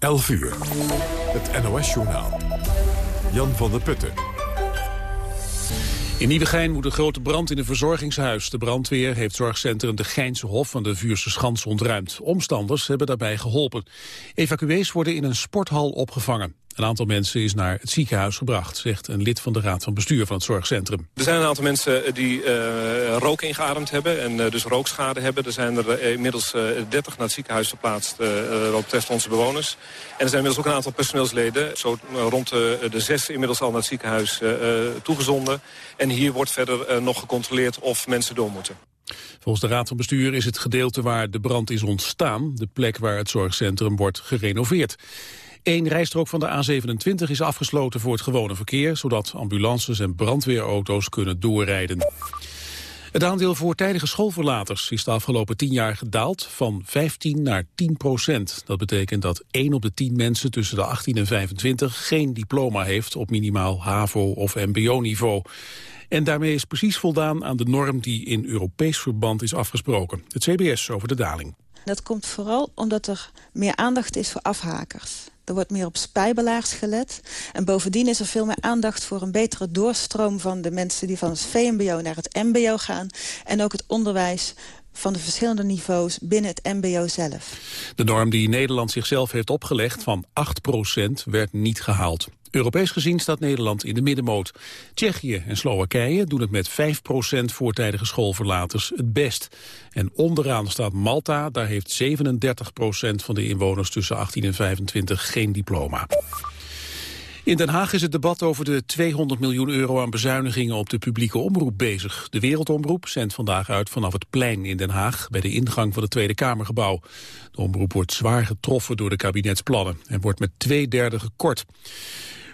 11 uur. Het NOS-journaal. Jan van der Putten. In Nieuwegein moet een grote brand in een verzorgingshuis. De brandweer heeft zorgcentrum de Geinse Hof van de Vuurse Schans ontruimd. Omstanders hebben daarbij geholpen. Evacuees worden in een sporthal opgevangen. Een aantal mensen is naar het ziekenhuis gebracht, zegt een lid van de Raad van Bestuur van het Zorgcentrum. Er zijn een aantal mensen die uh, rook ingeademd hebben en uh, dus rookschade hebben. Er zijn er inmiddels 30 naar het ziekenhuis verplaatst wat betreft onze bewoners. En er zijn inmiddels ook een aantal personeelsleden, zo rond de zes inmiddels al naar het ziekenhuis toegezonden. En hier wordt verder nog gecontroleerd of mensen door moeten. Volgens de Raad van Bestuur is het gedeelte waar de brand is ontstaan... de plek waar het zorgcentrum wordt gerenoveerd. Eén rijstrook van de A27 is afgesloten voor het gewone verkeer... zodat ambulances en brandweerauto's kunnen doorrijden. Het aandeel voortijdige schoolverlaters is de afgelopen tien jaar gedaald van 15 naar 10 procent. Dat betekent dat 1 op de 10 mensen tussen de 18 en 25 geen diploma heeft op minimaal HAVO of mbo-niveau. En daarmee is precies voldaan aan de norm die in Europees verband is afgesproken. Het CBS over de daling. Dat komt vooral omdat er meer aandacht is voor afhakers. Er wordt meer op spijbelaars gelet. En bovendien is er veel meer aandacht voor een betere doorstroom... van de mensen die van het VMBO naar het MBO gaan. En ook het onderwijs van de verschillende niveaus binnen het mbo zelf. De norm die Nederland zichzelf heeft opgelegd van 8% werd niet gehaald. Europees gezien staat Nederland in de middenmoot. Tsjechië en Slowakije doen het met 5% voortijdige schoolverlaters het best. En onderaan staat Malta, daar heeft 37% van de inwoners tussen 18 en 25 geen diploma. In Den Haag is het debat over de 200 miljoen euro aan bezuinigingen op de publieke omroep bezig. De Wereldomroep zendt vandaag uit vanaf het plein in Den Haag bij de ingang van het Tweede Kamergebouw. De omroep wordt zwaar getroffen door de kabinetsplannen en wordt met twee derde gekort.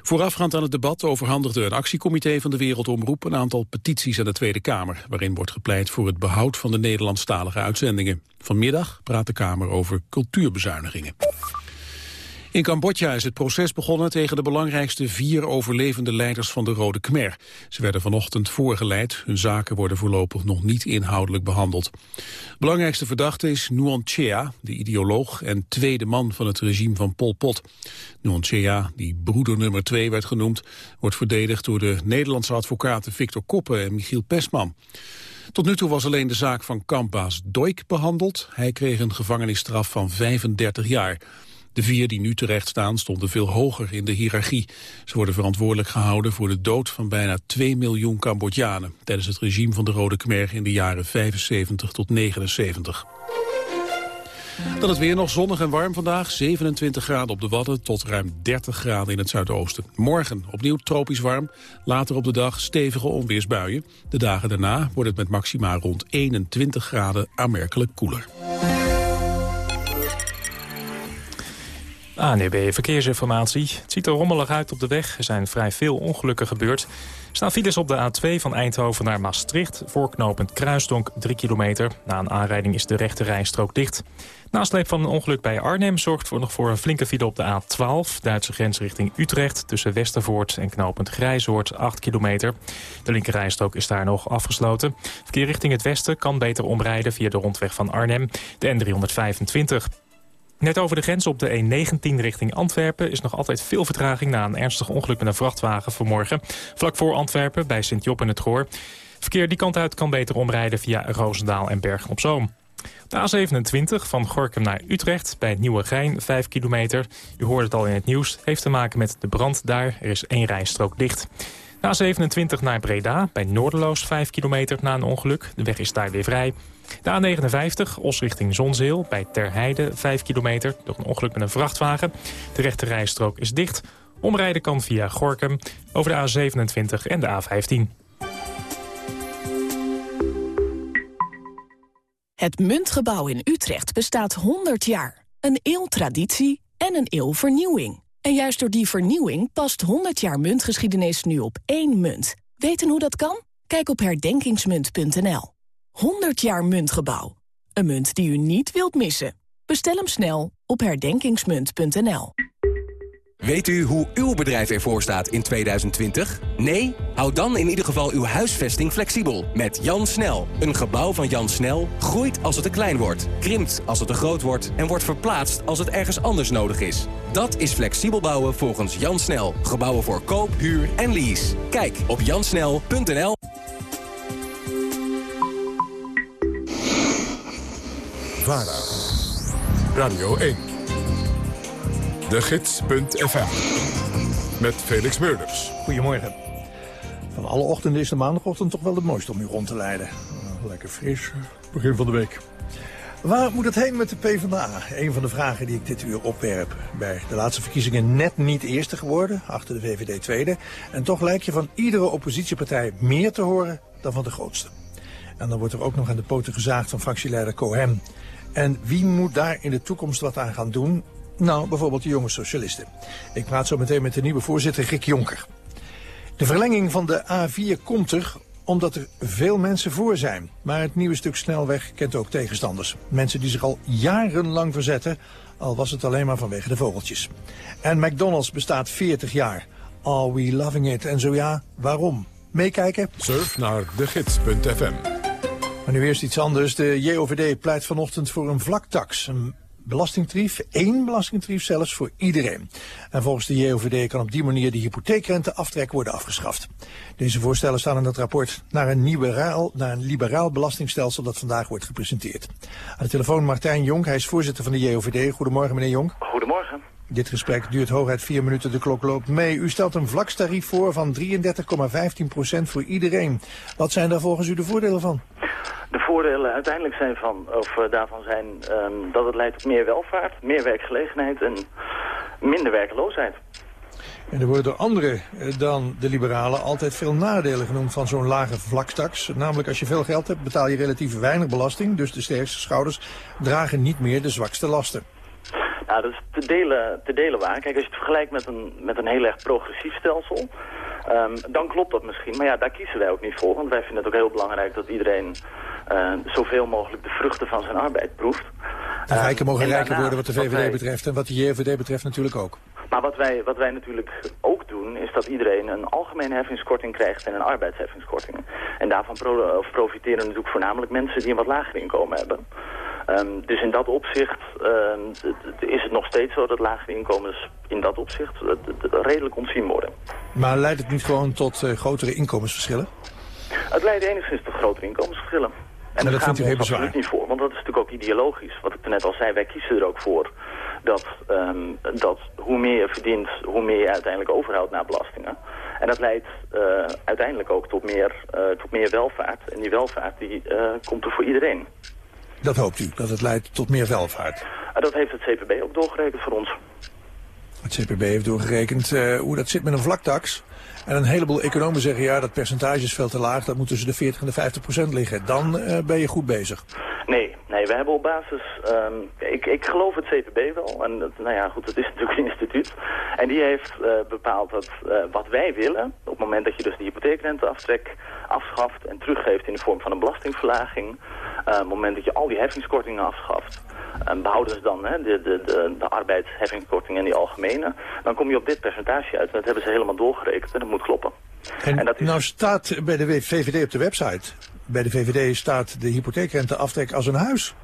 Voorafgaand aan het debat overhandigde een actiecomité van de Wereldomroep een aantal petities aan de Tweede Kamer, waarin wordt gepleit voor het behoud van de Nederlandstalige uitzendingen. Vanmiddag praat de Kamer over cultuurbezuinigingen. In Cambodja is het proces begonnen tegen de belangrijkste vier overlevende leiders van de Rode Khmer. Ze werden vanochtend voorgeleid. Hun zaken worden voorlopig nog niet inhoudelijk behandeld. Belangrijkste verdachte is Nuon Chea, de ideoloog en tweede man van het regime van Pol Pot. Nuon Chea, die broeder nummer twee werd genoemd, wordt verdedigd door de Nederlandse advocaten Victor Koppen en Michiel Pesman. Tot nu toe was alleen de zaak van kampbaas Doik behandeld. Hij kreeg een gevangenisstraf van 35 jaar. De vier die nu terecht staan stonden veel hoger in de hiërarchie. Ze worden verantwoordelijk gehouden voor de dood van bijna 2 miljoen Cambodjanen... tijdens het regime van de Rode Khmer in de jaren 75 tot 79. Dan het weer nog zonnig en warm vandaag. 27 graden op de Wadden tot ruim 30 graden in het zuidoosten. Morgen opnieuw tropisch warm. Later op de dag stevige onweersbuien. De dagen daarna wordt het met maxima rond 21 graden aanmerkelijk koeler. ANEB Verkeersinformatie. Het ziet er rommelig uit op de weg. Er zijn vrij veel ongelukken gebeurd. Er staan files op de A2 van Eindhoven naar Maastricht. Voorknopend Kruisdonk 3 kilometer. Na een aanrijding is de rechte rijstrook dicht. Nasleep van een ongeluk bij Arnhem zorgt voor nog voor een flinke file op de A12. Duitse grens richting Utrecht tussen Westervoort en knooppunt Grijzoord 8 kilometer. De linkerrijstrook is daar nog afgesloten. Verkeer richting het westen kan beter omrijden via de rondweg van Arnhem, de N325. Net over de grens op de E19 richting Antwerpen is nog altijd veel vertraging na een ernstig ongeluk met een vrachtwagen vanmorgen. Vlak voor Antwerpen bij Sint-Job en het Goor. Verkeer die kant uit kan beter omrijden via Roosendaal en Bergen op Zoom. De A27 van Gorkum naar Utrecht bij het Nieuwe Gein, 5 kilometer. U hoorde het al in het nieuws, heeft te maken met de brand daar. Er is één rijstrook dicht. De A27 naar Breda bij Noorderloos, 5 kilometer na een ongeluk. De weg is daar weer vrij. De A59, Os richting Zonzeel, bij Terheide, 5 kilometer, door een ongeluk met een vrachtwagen. De rechte rijstrook is dicht. Omrijden kan via Gorkum over de A27 en de A15. Het Muntgebouw in Utrecht bestaat 100 jaar. Een eeuw traditie en een eeuw vernieuwing. En juist door die vernieuwing past 100 jaar muntgeschiedenis nu op één munt. Weten hoe dat kan? Kijk op herdenkingsmunt.nl. 100 jaar muntgebouw. Een munt die u niet wilt missen. Bestel hem snel op herdenkingsmunt.nl. Weet u hoe uw bedrijf ervoor staat in 2020? Nee? Houd dan in ieder geval uw huisvesting flexibel. Met Jan Snel. Een gebouw van Jan Snel groeit als het te klein wordt, krimpt als het te groot wordt en wordt verplaatst als het ergens anders nodig is. Dat is flexibel bouwen volgens Jan Snel. Gebouwen voor koop, huur en lease. Kijk op jansnel.nl. Radio 1. De Gids.fm. Met Felix Meurders. Goedemorgen. Van alle ochtenden is de maandagochtend toch wel het mooiste om u rond te leiden. Nou, lekker fris, begin van de week. Waar moet het heen met de PvdA? Een van de vragen die ik dit uur opwerp. Bij de laatste verkiezingen net niet eerste geworden, achter de VVD tweede. En toch lijkt je van iedere oppositiepartij meer te horen dan van de grootste. En dan wordt er ook nog aan de poten gezaagd van fractieleider Cohen. En wie moet daar in de toekomst wat aan gaan doen? Nou, bijvoorbeeld de jonge socialisten. Ik praat zo meteen met de nieuwe voorzitter Rick Jonker. De verlenging van de A4 komt er omdat er veel mensen voor zijn. Maar het nieuwe stuk snelweg kent ook tegenstanders. Mensen die zich al jarenlang verzetten, al was het alleen maar vanwege de vogeltjes. En McDonald's bestaat 40 jaar. Are we loving it? En zo ja, waarom? Meekijken? Surf naar degids.fm. Maar nu eerst iets anders. De JOVD pleit vanochtend voor een vlaktax. Een belastingtarief, één belastingtarief zelfs voor iedereen. En volgens de JOVD kan op die manier de hypotheekrenteaftrek worden afgeschaft. Deze voorstellen staan in het rapport naar een, liberaal, naar een liberaal belastingstelsel dat vandaag wordt gepresenteerd. Aan de telefoon Martijn Jonk, hij is voorzitter van de JOVD. Goedemorgen meneer Jonk. Goedemorgen. Dit gesprek duurt hooguit vier minuten, de klok loopt mee. U stelt een vlakstarief voor van 33,15% voor iedereen. Wat zijn daar volgens u de voordelen van? De voordelen uiteindelijk zijn van, of, uh, daarvan zijn um, dat het leidt tot meer welvaart, meer werkgelegenheid en minder werkloosheid. En er worden door anderen dan de liberalen altijd veel nadelen genoemd van zo'n lage vlaktax. Namelijk als je veel geld hebt betaal je relatief weinig belasting. Dus de sterkste schouders dragen niet meer de zwakste lasten. Nou, dat is te delen, te delen waar. Kijk, als je het vergelijkt met een, met een heel erg progressief stelsel... Um, dan klopt dat misschien. Maar ja, daar kiezen wij ook niet voor. Want wij vinden het ook heel belangrijk dat iedereen uh, zoveel mogelijk de vruchten van zijn arbeid proeft. De rijken mogen rijker worden wat de VVD wij, betreft en wat de JVD betreft natuurlijk ook. Maar wat wij, wat wij natuurlijk ook doen, is dat iedereen een algemene heffingskorting krijgt en een arbeidsheffingskorting. En daarvan pro profiteren natuurlijk voornamelijk mensen die een wat lager inkomen hebben. Um, dus in dat opzicht um, is het nog steeds zo dat lagere inkomens in dat opzicht redelijk ontzien worden. Maar leidt het niet gewoon tot uh, grotere inkomensverschillen? Het leidt enigszins tot grotere inkomensverschillen. En maar dat vindt u heel bezwaar? niet voor, want dat is natuurlijk ook ideologisch. Wat ik net al zei, wij kiezen er ook voor dat, um, dat hoe meer je verdient, hoe meer je uiteindelijk overhoudt naar belastingen. En dat leidt uh, uiteindelijk ook tot meer, uh, tot meer welvaart. En die welvaart die, komt er voor iedereen. Dat hoopt u, dat het leidt tot meer welvaart? Dat heeft het CPB ook doorgerekend voor ons. Het CPB heeft doorgerekend uh, hoe dat zit met een vlaktax. En een heleboel economen zeggen, ja, dat percentage is veel te laag. Dat moet tussen de 40 en de 50 procent liggen. Dan uh, ben je goed bezig. Nee, nee, we hebben op basis... Um, ik, ik geloof het CPB wel. En dat, nou ja, goed, het is natuurlijk een instituut. En die heeft uh, bepaald dat uh, wat wij willen... op het moment dat je dus de hypotheekrenteaftrek afschaft... en teruggeeft in de vorm van een belastingverlaging... Uh, op het moment dat je al die heffingskortingen afschaft... En behouden ze dan hè, de, de, de, de arbeidsheffingskorting en die algemene... dan kom je op dit percentage uit. Dat hebben ze helemaal doorgerekend en dat moet kloppen. En, en dat is... nou staat bij de VVD op de website... bij de VVD staat de hypotheekrenteaftrek als een huis.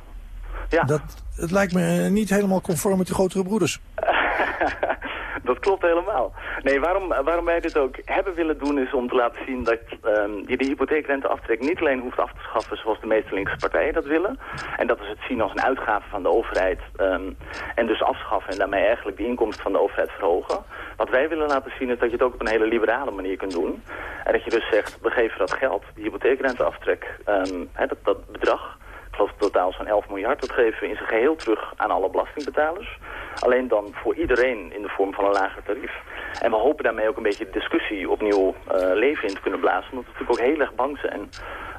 Ja. Dat, het lijkt me niet helemaal conform met de grotere broeders. dat klopt helemaal. Nee, waarom, waarom wij dit ook hebben willen doen is om te laten zien dat um, je de hypotheekrenteaftrek niet alleen hoeft af te schaffen zoals de meeste linkse partijen dat willen. En dat is het zien als een uitgave van de overheid um, en dus afschaffen en daarmee eigenlijk de inkomsten van de overheid verhogen. Wat wij willen laten zien is dat je het ook op een hele liberale manier kunt doen. En dat je dus zegt, we geven dat geld, die hypotheekrenteaftrek, um, he, dat, dat bedrag, ik geloof totaal zo'n 11 miljard, dat geven we in zijn geheel terug aan alle belastingbetalers. Alleen dan voor iedereen in de vorm van een lager tarief. En we hopen daarmee ook een beetje de discussie opnieuw uh, leven in te kunnen blazen. Omdat we natuurlijk ook heel erg bang zijn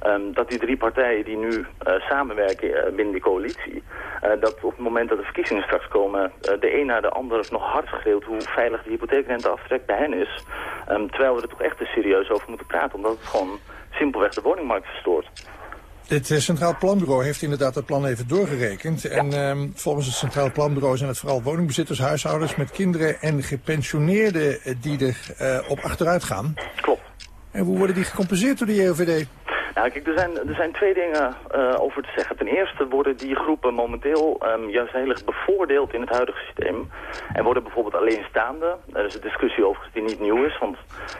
um, dat die drie partijen die nu uh, samenwerken uh, binnen die coalitie... dat op het moment dat de verkiezingen straks komen... de een na de ander nog hard schreeuwt hoe veilig de hypotheekrenteaftrek bij hen is. Um, terwijl we er toch echt serieus over moeten praten. Omdat het gewoon simpelweg de woningmarkt verstoort. Dit uh, Centraal Planbureau heeft inderdaad het plan even doorgerekend. En ehm, volgens het Centraal Planbureau zijn het vooral woningbezitters, huishoudens met kinderen en gepensioneerden die er op achteruit gaan. Klopt. En hoe worden die gecompenseerd door de JOVD? Nou, kijk, er zijn, er zijn twee dingen uh, over te zeggen. Ten eerste worden die groepen momenteel um, juist heel erg bevoordeeld in het huidige systeem. En worden bijvoorbeeld alleenstaande. Er is een discussie overigens die niet nieuw is, want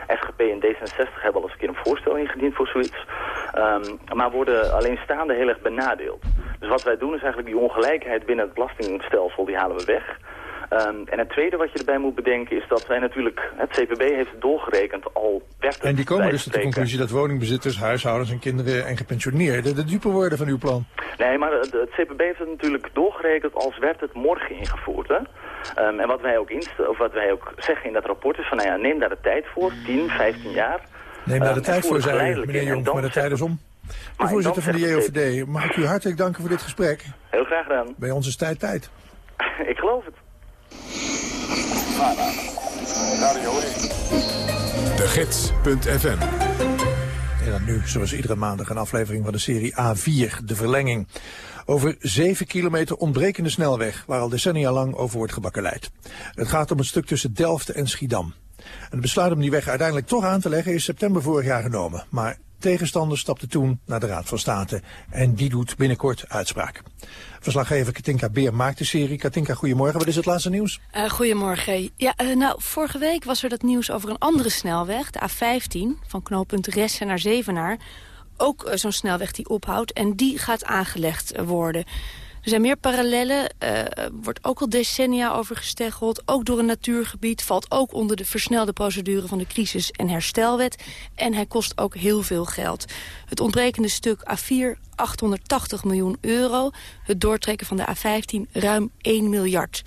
SGP en D66 hebben al eens een keer een voorstel ingediend voor zoiets. Um, maar worden alleenstaande heel erg benadeeld. Dus wat wij doen is eigenlijk die ongelijkheid binnen het belastingstelsel, die halen we weg. Um, en het tweede wat je erbij moet bedenken is dat wij natuurlijk... Het CPB heeft het doorgerekend al werd En die komen dus tot de conclusie dat woningbezitters, huishoudens en kinderen en gepensioneerden de dupe worden van uw plan. Nee, maar het, het CPB heeft het natuurlijk doorgerekend als werd het morgen ingevoerd. Hè? Um, en wat wij, ook of wat wij ook zeggen in dat rapport is van nou ja, neem daar de tijd voor, 10, 15 jaar. Neem daar de um, tijd voor, zei u, meneer Jong, maar de tijd is om. De voorzitter van de JOVD, mag ik u hartelijk danken voor dit gesprek. Heel graag gedaan. Bij ons is tijd tijd. ik geloof het. De Gids.fm En dan nu, zoals iedere maandag, een aflevering van de serie A4, de verlenging. Over 7 kilometer ontbrekende snelweg, waar al decennia lang over wordt gebakkeleid. Het gaat om het stuk tussen Delft en Schiedam. En het besluit om die weg uiteindelijk toch aan te leggen is september vorig jaar genomen. Maar tegenstander stapte toen naar de Raad van State. En die doet binnenkort uitspraak. Verslaggever Katinka Beer maakt de serie. Katinka, goedemorgen. Wat is het laatste nieuws? Uh, goedemorgen. Ja, uh, nou, vorige week was er dat nieuws over een andere snelweg, de A15, van knooppunt Ressen naar Zevenaar. Ook uh, zo'n snelweg die ophoudt en die gaat aangelegd worden. Er zijn meer parallellen. Er wordt ook al decennia over gesteggeld. Ook door een natuurgebied. Valt ook onder de versnelde procedure van de crisis- en herstelwet. En hij kost ook heel veel geld. Het ontbrekende stuk A4, 880 miljoen euro. Het doortrekken van de A15, ruim 1 miljard.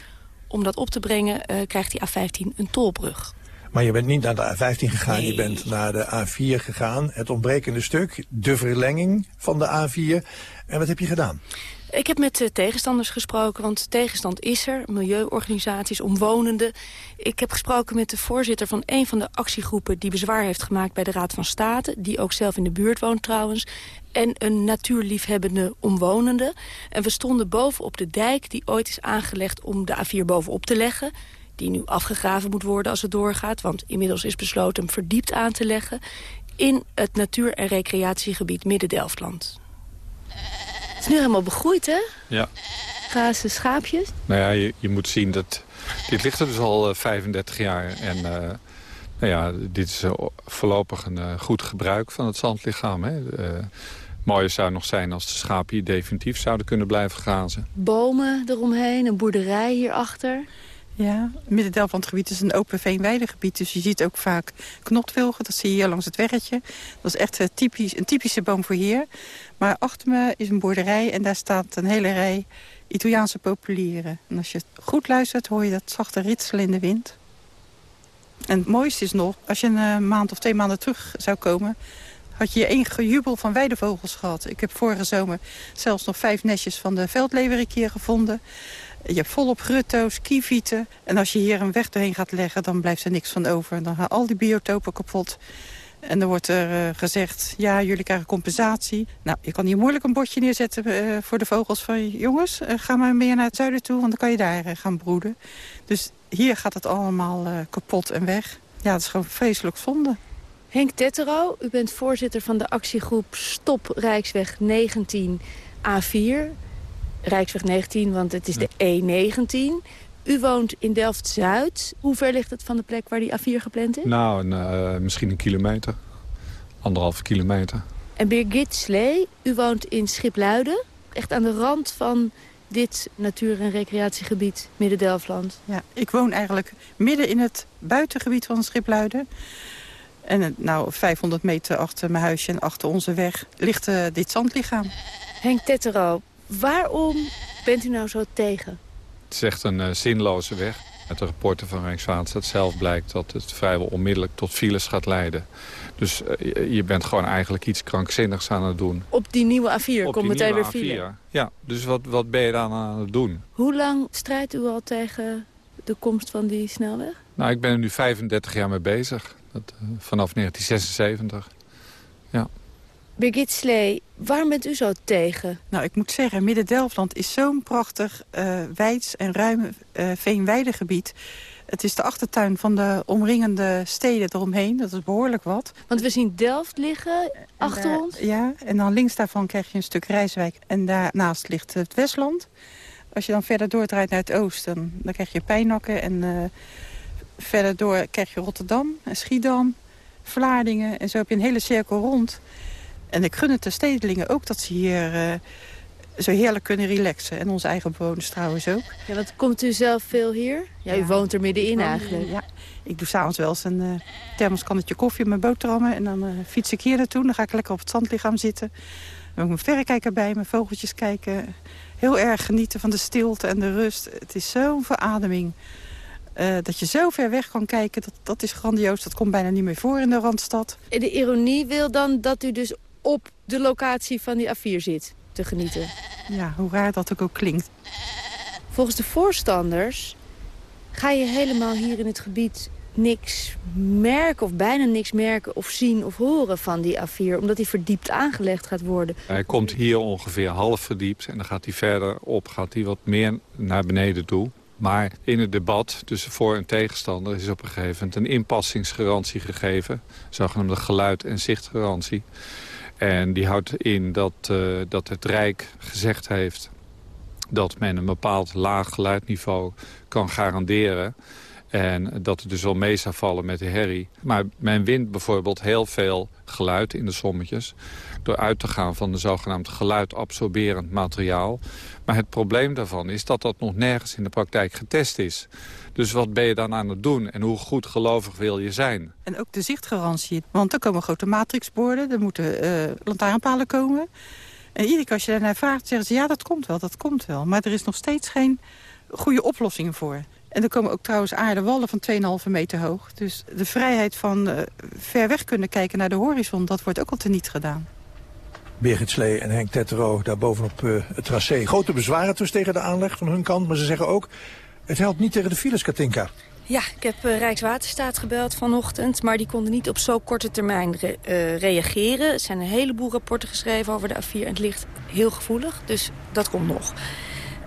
Om dat op te brengen uh, krijgt die A15 een tolbrug. Maar je bent niet naar de A15 gegaan, nee. je bent naar de A4 gegaan. Het ontbrekende stuk, de verlenging van de A4. En wat heb je gedaan? Ik heb met tegenstanders gesproken, want tegenstand is er. Milieuorganisaties, omwonenden. Ik heb gesproken met de voorzitter van een van de actiegroepen... die bezwaar heeft gemaakt bij de Raad van State. Die ook zelf in de buurt woont trouwens. En een natuurliefhebbende omwonende. En we stonden boven op de dijk die ooit is aangelegd om de A4 bovenop te leggen die nu afgegraven moet worden als het doorgaat... want inmiddels is besloten hem verdiept aan te leggen... in het natuur- en recreatiegebied Midden-Delftland. Het is nu helemaal begroeid, hè? Ja. Grazen schaapjes. Nou ja, je, je, moet zien dat... Dit ligt er dus al uh, 35 jaar. En uh, nou ja, dit is uh, voorlopig een goed gebruik van het zandlichaam. Hè. mooier zou nog zijn als de schapen hier definitief zouden kunnen blijven grazen. Bomen eromheen, een boerderij hierachter. Ja, Midden van het gebied is een open veenweidegebied. Dus je ziet ook vaak knotwilgen. Dat zie je hier langs het weggetje. Dat is echt typisch, een typische boom voor hier. Maar achter me is een boerderij en daar staat een hele rij Italiaanse populieren. En als je goed luistert hoor je dat zachte ritselen in de wind. En het mooiste is nog, als je een maand of twee maanden terug zou komen... had je één gejubel van weidevogels gehad. Ik heb vorige zomer zelfs nog vijf nestjes van de veldleverik hier gevonden. Je hebt volop grutto's, kievieten. En als je hier een weg doorheen gaat leggen, dan blijft er niks van over. Dan gaan al die biotopen kapot. En dan wordt er uh, gezegd, ja, jullie krijgen compensatie. Nou, je kan hier moeilijk een bordje neerzetten uh, voor de vogels van... jongens, uh, ga maar meer naar het zuiden toe, want dan kan je daar gaan broeden. Dus hier gaat het allemaal kapot en weg. Ja, dat is gewoon vreselijk zonde. Henk Tettero, u bent voorzitter van de actiegroep Stop Rijksweg 19 A4... Rijksweg 19, want het is de E19. U woont in Delft-Zuid. Hoe ver ligt het van de plek waar die A4 gepland is? Nou, uh, misschien een kilometer. Anderhalve kilometer. En Birgit Slee, u woont in Schipluiden. Echt aan de rand van dit natuur- en recreatiegebied Midden-Delftland. Ja, ik woon eigenlijk midden in het buitengebied van Schipluiden. En nou, 500 meter achter mijn huisje en achter onze weg ligt uh, dit zandlichaam. Henk Tettero, Waarom bent u nou zo tegen? Het is echt een uh, zinloze weg. Uit de rapporten van Rijkswaterstaat zelf blijkt dat het vrijwel onmiddellijk tot files gaat leiden. Dus uh, je bent gewoon eigenlijk iets krankzinnigs aan het doen. Op die nieuwe A4 komt meteen weer file? A4. Ja, dus wat, wat ben je dan aan het doen? Hoe lang strijdt u al tegen de komst van die snelweg? Nou, ik ben er nu 35 jaar mee bezig. Dat, uh, vanaf 1976. Ja. Birgit Slee, waarom bent u zo tegen? Nou, ik moet zeggen, Midden-Delfland is zo'n prachtig uh, wijds en ruim uh, veenweidegebied. Het is de achtertuin van de omringende steden eromheen. Dat is behoorlijk wat. Want we zien Delft liggen achter ons. Ja, en dan links daarvan krijg je een stuk Rijswijk. En daarnaast ligt het Westland. Als je dan verder doordraait naar het oosten, dan krijg je Pijnakken. En uh, verder door krijg je Rotterdam en Schiedam, Vlaardingen. En zo heb je een hele cirkel rond. En ik gun het de stedelingen ook dat ze hier uh, zo heerlijk kunnen relaxen. En onze eigen bewoners trouwens ook. Ja, wat komt u zelf veel hier? Ja, u woont er middenin eigenlijk. Ja, ik doe s'avonds wel eens een uh, thermoskannetje koffie met boterhammen. En dan uh, fiets ik hier naartoe. Dan ga ik lekker op het zandlichaam zitten. Dan heb ik mijn verrekijker bij, mijn vogeltjes kijken. Heel erg genieten van de stilte en de rust. Het is zo'n verademing. Uh, dat je zo ver weg kan kijken, dat, dat is grandioos. Dat komt bijna niet meer voor in de Randstad. De ironie wil dan dat u dus op de locatie van die A4 zit te genieten. Ja, hoe raar dat ook, ook klinkt. Volgens de voorstanders ga je helemaal hier in het gebied niks merken of bijna niks merken of zien of horen van die A4. Omdat die verdiept aangelegd gaat worden. Hij komt hier ongeveer half verdiept en dan gaat hij verder op, gaat hij wat meer naar beneden toe. Maar in het debat tussen voor- en tegenstander is op een gegeven moment een inpassingsgarantie gegeven. Zogenaamde geluid- en zichtgarantie. En die houdt in dat, uh, dat het Rijk gezegd heeft dat men een bepaald laag geluidniveau kan garanderen. En dat het dus wel mee zou vallen met de herrie. Maar men wint bijvoorbeeld heel veel geluid in de sommetjes... door uit te gaan van de zogenaamde geluidabsorberend materiaal. Maar het probleem daarvan is dat dat nog nergens in de praktijk getest is. Dus wat ben je dan aan het doen en hoe goed gelovig wil je zijn? En ook de zichtgarantie. Want er komen grote matrixborden, er moeten uh, lantaarnpalen komen. En iedere keer als je daarnaar vraagt, zeggen ze ja, dat komt wel, dat komt wel. Maar er is nog steeds geen goede oplossing voor. En er komen ook trouwens aardewallen van 2,5 meter hoog. Dus de vrijheid van uh, ver weg kunnen kijken naar de horizon... dat wordt ook al teniet gedaan. Birgit Slee en Henk Tettero daar bovenop uh, het tracé. Grote bezwaren dus tegen de aanleg van hun kant. Maar ze zeggen ook, het helpt niet tegen de files, Katinka. Ja, ik heb uh, Rijkswaterstaat gebeld vanochtend, maar die konden niet op zo korte termijn re uh, reageren. Er zijn een heleboel rapporten geschreven over de A4 en het ligt heel gevoelig, dus dat komt nog.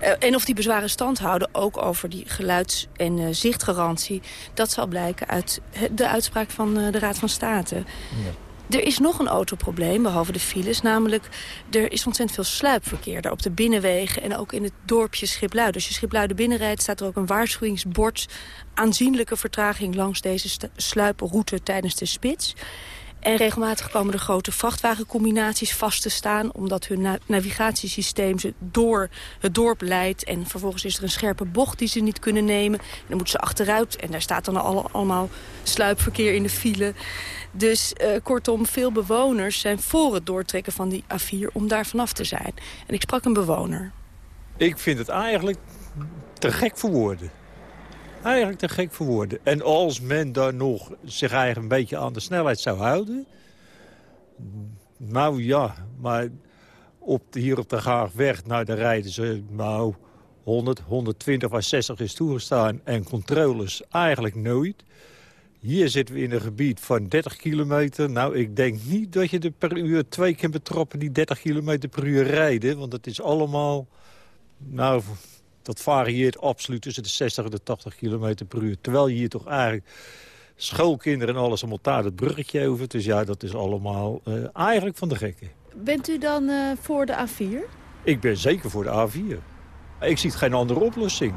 Uh, en of die bezwaren stand houden, ook over die geluids- en uh, zichtgarantie... dat zal blijken uit de uitspraak van de Raad van State. Ja. Er is nog een autoprobleem, behalve de files. Namelijk, er is ontzettend veel sluipverkeer daar op de binnenwegen... en ook in het dorpje Schipluid. Als je Schipluiden binnenrijdt, staat er ook een waarschuwingsbord... aanzienlijke vertraging langs deze sluiproute tijdens de spits... En regelmatig komen er grote vrachtwagencombinaties vast te staan... omdat hun na navigatiesysteem ze door het dorp leidt. En vervolgens is er een scherpe bocht die ze niet kunnen nemen. En dan moeten ze achteruit en daar staat dan al, allemaal sluipverkeer in de file. Dus uh, kortom, veel bewoners zijn voor het doortrekken van die A4 om daar vanaf te zijn. En ik sprak een bewoner. Ik vind het eigenlijk te gek voor woorden. Eigenlijk te gek voor woorden. En als men daar nog zich eigenlijk een beetje aan de snelheid zou houden... Nou ja, maar op hier op de Gaagweg, nou, daar rijden ze nou 100, 120 waar 60 is toegestaan. En controles eigenlijk nooit. Hier zitten we in een gebied van 30 kilometer. Nou, ik denk niet dat je er per uur twee keer betroppen die 30 kilometer per uur rijden. Want het is allemaal... Nou, dat varieert absoluut tussen de 60 en de 80 kilometer per uur. Terwijl je hier toch eigenlijk schoolkinderen en alles allemaal daar het bruggetje over. Dus ja, dat is allemaal uh, eigenlijk van de gekken. Bent u dan uh, voor de A4? Ik ben zeker voor de A4. Ik zie geen andere oplossing.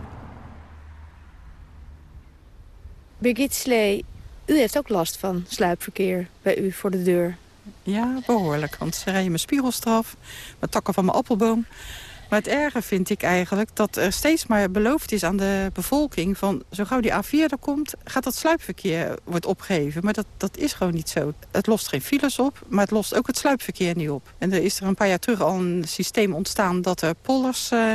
Birgit Slee, u heeft ook last van sluipverkeer bij u voor de deur. Ja, behoorlijk. Want ze rijden mijn spiegelstraf, mijn takken van mijn appelboom. Maar het erge vind ik eigenlijk dat er steeds maar beloofd is aan de bevolking... van zo gauw die A4 er komt, gaat dat sluipverkeer wordt opgeheven. Maar dat, dat is gewoon niet zo. Het lost geen files op, maar het lost ook het sluipverkeer niet op. En er is er een paar jaar terug al een systeem ontstaan... dat er pollers uh,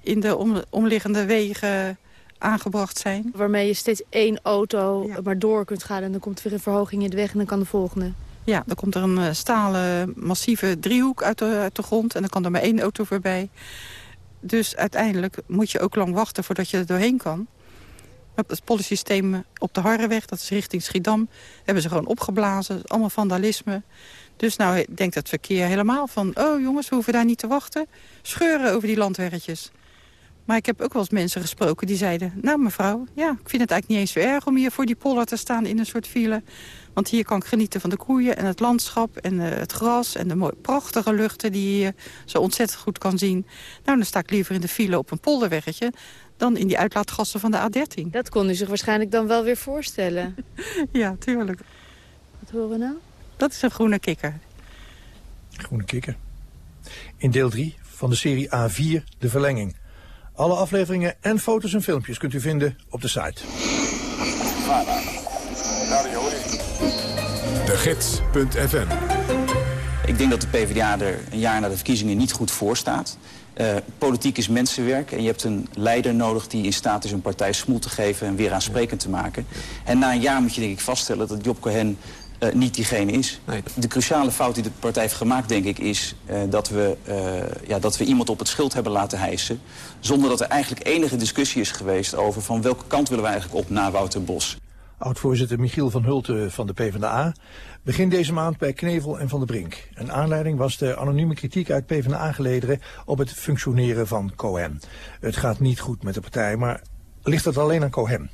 in de om, omliggende wegen aangebracht zijn. Waarmee je steeds één auto ja. maar door kunt gaan... en dan komt er weer een verhoging in de weg en dan kan de volgende. Ja, dan komt er een uh, stalen massieve driehoek uit de, grond... en dan kan er maar één auto voorbij. Dus uiteindelijk moet je ook lang wachten voordat je er doorheen kan. Het polysysteem op de Harreweg, dat is richting Schiedam... hebben ze gewoon opgeblazen, allemaal vandalisme. Dus nou denkt het verkeer helemaal van... oh jongens, we hoeven daar niet te wachten. Scheuren over die landweggetjes. Maar ik heb ook wel eens mensen gesproken die zeiden... nou mevrouw, ja, ik vind het eigenlijk niet eens zo erg om hier voor die polder te staan in een soort file. Want hier kan ik genieten van de koeien en het landschap en uh, het gras... en de mooie, prachtige luchten die je zo ontzettend goed kan zien. Nou, dan sta ik liever in de file op een polderweggetje dan in die uitlaatgassen van de A13. Dat kon u zich waarschijnlijk dan wel weer voorstellen. ja, tuurlijk. Wat horen we nou? Dat is een groene kikker. Groene kikker. In deel 3 van de serie A4, de verlenging. Alle afleveringen en foto's en filmpjes kunt u vinden op de site. De Gids.fm Ik denk dat de PvdA er een jaar na de verkiezingen niet goed voor staat. Uh, politiek is mensenwerk en je hebt een leider nodig die in staat is een partij smoel te geven en weer aansprekend te maken. En na een jaar moet je denk ik vaststellen dat Job Cohen uh, niet diegene is. Nee. De cruciale fout die de partij heeft gemaakt, denk ik, is uh, dat, we, uh, ja, dat we iemand op het schild hebben laten hijsen. Zonder dat er eigenlijk enige discussie is geweest over van welke kant willen we eigenlijk op na Wouter Bos. Oud-voorzitter Michiel van Hulten van de PvdA begint deze maand bij Knevel en Van der Brink. Een aanleiding was de anonieme kritiek uit PvdA-gelederen op het functioneren van Cohen. Het gaat niet goed met de partij, maar ligt het alleen aan Cohen?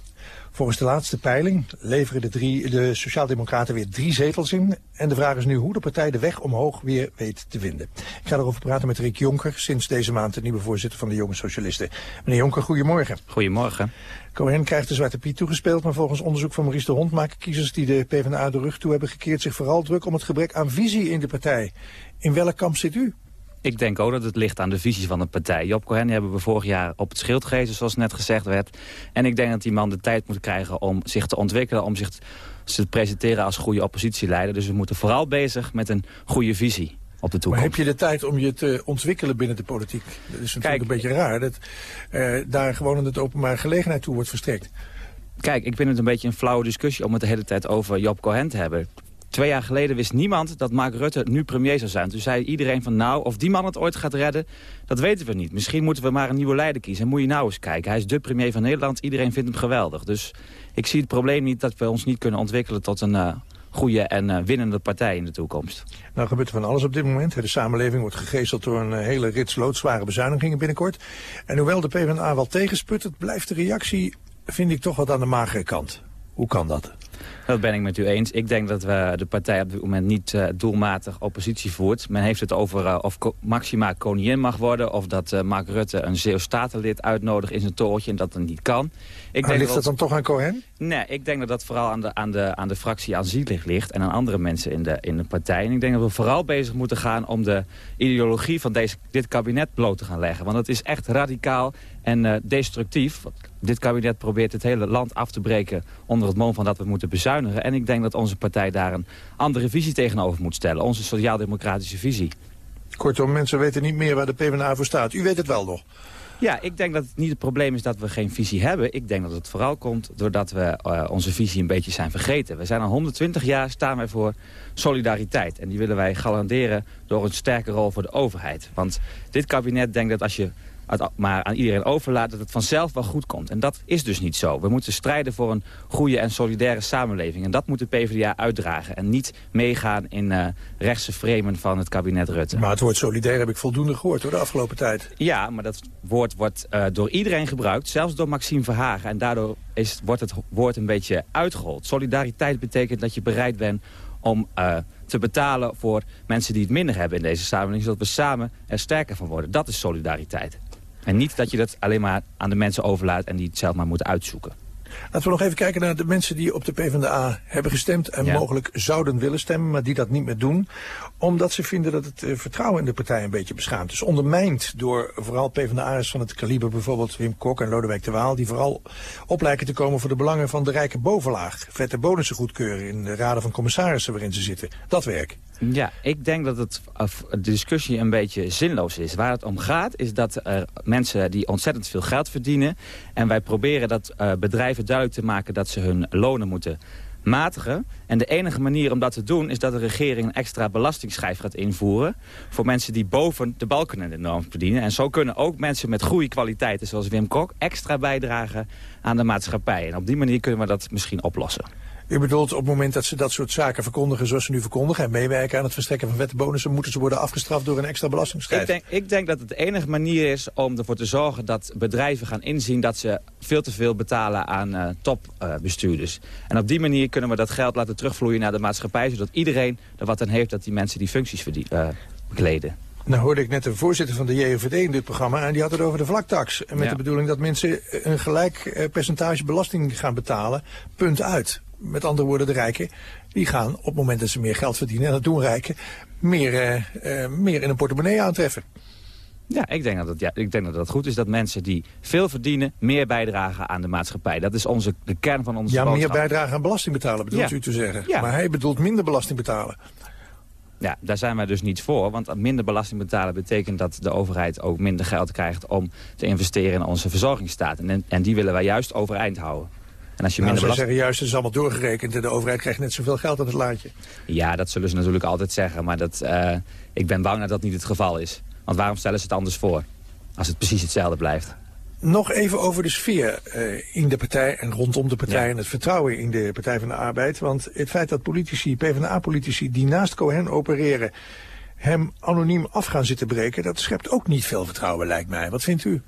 Volgens de laatste peiling leveren de, drie, de Sociaaldemocraten weer drie zetels in. En de vraag is nu hoe de partij de weg omhoog weer weet te vinden. Ik ga erover praten met Rick Jonker, sinds deze maand de nieuwe voorzitter van de Jonge Socialisten. Meneer Jonker, goedemorgen. Goedemorgen. Cohen krijgt de Zwarte Piet toegespeeld, maar volgens onderzoek van Maurice de Hond maken kiezers die de PvdA de rug toe hebben gekeerd zich vooral druk om het gebrek aan visie in de partij. In welk kamp zit u? Ik denk ook dat het ligt aan de visie van de partij. Job Cohen hebben we vorig jaar op het schild gegeven, zoals net gezegd werd. En ik denk dat die man de tijd moet krijgen om zich te ontwikkelen... om zich te presenteren als goede oppositieleider. Dus we moeten vooral bezig met een goede visie op de toekomst. Maar heb je de tijd om je te ontwikkelen binnen de politiek? Dat is natuurlijk Kijk, een beetje raar dat uh, daar gewoon het openbaar gelegenheid toe wordt verstrekt. Kijk, ik vind het een beetje een flauwe discussie om het de hele tijd over Job Cohen te hebben. Twee jaar geleden wist niemand dat Mark Rutte nu premier zou zijn. Toen zei iedereen van nou, of die man het ooit gaat redden, dat weten we niet. Misschien moeten we maar een nieuwe leider kiezen. En moet je nou eens kijken, hij is de premier van Nederland. Iedereen vindt hem geweldig. Dus ik zie het probleem niet dat we ons niet kunnen ontwikkelen tot een... Uh, goede en uh, winnende partij in de toekomst. Nou gebeurt er van alles op dit moment. De samenleving wordt gegeesteld door een uh, hele rits loodzware bezuinigingen binnenkort. En hoewel de PvdA wel tegensputtert, blijft de reactie, vind ik, toch wat aan de magere kant. Hoe kan dat? Dat ben ik met u eens. Ik denk dat we de partij op dit moment niet uh, doelmatig oppositie voert. Men heeft het over uh, of Maxima koningin mag worden... of dat uh, Mark Rutte een Zeeuw-Statenlid uitnodigt in zijn torentje en dat dat niet kan. Ik denk ligt dat, dat dan toch aan Cohen? Nee, ik denk dat dat vooral aan de, aan de, aan de fractie aanzienlijk ligt... en aan andere mensen in de, in de partij. En ik denk dat we vooral bezig moeten gaan om de ideologie van deze, dit kabinet bloot te gaan leggen. Want het is echt radicaal en uh, destructief. Dit kabinet probeert het hele land af te breken onder het mom van dat we moeten bezuinigen. En ik denk dat onze partij daar een andere visie tegenover moet stellen. Onze sociaal-democratische visie. Kortom, mensen weten niet meer waar de PvdA voor staat. U weet het wel nog. Ja, ik denk dat het niet het probleem is dat we geen visie hebben. Ik denk dat het vooral komt doordat we uh, onze visie een beetje zijn vergeten. We zijn al 120 jaar, staan wij voor solidariteit. En die willen wij garanderen door een sterke rol voor de overheid. Want dit kabinet denkt dat als je maar aan iedereen overlaat dat het vanzelf wel goed komt. En dat is dus niet zo. We moeten strijden voor een goede en solidaire samenleving. En dat moet de PvdA uitdragen. En niet meegaan in uh, rechtse framen van het kabinet Rutte. Maar het woord solidair heb ik voldoende gehoord hoor, de afgelopen tijd. Ja, maar dat woord wordt uh, door iedereen gebruikt. Zelfs door Maxime Verhagen. En daardoor is, wordt het woord een beetje uitgehold. Solidariteit betekent dat je bereid bent om... Uh, te betalen voor mensen die het minder hebben in deze samenleving... zodat we samen er sterker van worden. Dat is solidariteit. En niet dat je dat alleen maar aan de mensen overlaat en die het zelf maar moeten uitzoeken. Laten we nog even kijken naar de mensen die op de PvdA hebben gestemd... en mogelijk zouden willen stemmen, maar die dat niet meer doen. Omdat ze vinden dat het eh, vertrouwen in de partij een beetje beschaamd is. Ondermijnd door vooral PvdA'ers van het kaliber bijvoorbeeld Wim Kok en Lodewijk de Waal... die vooral op lijken te komen voor de belangen van de rijke bovenlaag. Vette bonussen goedkeuren in de raden van commissarissen waarin ze zitten. Dat werk. Ja, ik denk dat het, de discussie een beetje zinloos is. Waar het om gaat is dat er mensen die ontzettend veel geld verdienen... en wij proberen dat uh, bedrijven duidelijk te maken dat ze hun lonen moeten matigen. En de enige manier om dat te doen is dat de regering een extra belastingschijf gaat invoeren... voor mensen die boven de balken in de norm verdienen. En zo kunnen ook mensen met goede kwaliteiten zoals Wim Kok extra bijdragen aan de maatschappij. En op die manier kunnen we dat misschien oplossen. U bedoelt op het moment dat ze dat soort zaken verkondigen zoals ze nu verkondigen... en meewerken aan het verstrekken van wettenbonussen... moeten ze worden afgestraft door een extra belastingschijf? Ik denk, ik denk dat het de enige manier is om ervoor te zorgen dat bedrijven gaan inzien... dat ze veel te veel betalen aan uh, topbestuurders. en op die manier kunnen we dat geld laten terugvloeien naar de maatschappij... zodat iedereen er wat aan heeft dat die mensen die functies uh, bekleden. Nou hoorde ik net de voorzitter van de JOVD in dit programma... en die had het over de vlaktax. Met de bedoeling dat mensen een gelijk percentage belasting gaan betalen. Punt uit. Met andere woorden, de rijken die gaan op het moment dat ze meer geld verdienen... en dat doen rijken, meer, uh, uh, meer in een portemonnee aantreffen. Ja ik, denk dat het, ja, ik denk dat goed is dat mensen die veel verdienen... meer bijdragen aan de maatschappij. Dat is onze, de kern van onze Ja, boodschap. meer bijdragen aan belasting betalen, bedoelt ja. u te zeggen. Ja. Maar hij bedoelt minder belasting betalen. Ja, daar zijn wij dus niet voor. Want minder belasting betalen betekent dat de overheid ook minder geld krijgt... om te investeren in onze verzorgingsstaat. En, en die willen wij juist overeind houden. En als je nou, minder zeggen juist, het is allemaal doorgerekend... en de overheid krijgt net zoveel geld aan het laadje. Ja, dat zullen ze natuurlijk altijd zeggen. Maar dat, uh, ik ben bang dat dat niet het geval is. Want waarom stellen ze het anders voor? Als het precies hetzelfde blijft. Nog even over de sfeer uh, in de partij en rondom de partij... Ja. en het vertrouwen in de Partij van de Arbeid. Want het feit dat politici, PvdA-politici die naast Cohen opereren... hem anoniem af gaan zitten breken... dat schept ook niet veel vertrouwen, lijkt mij. Wat vindt u?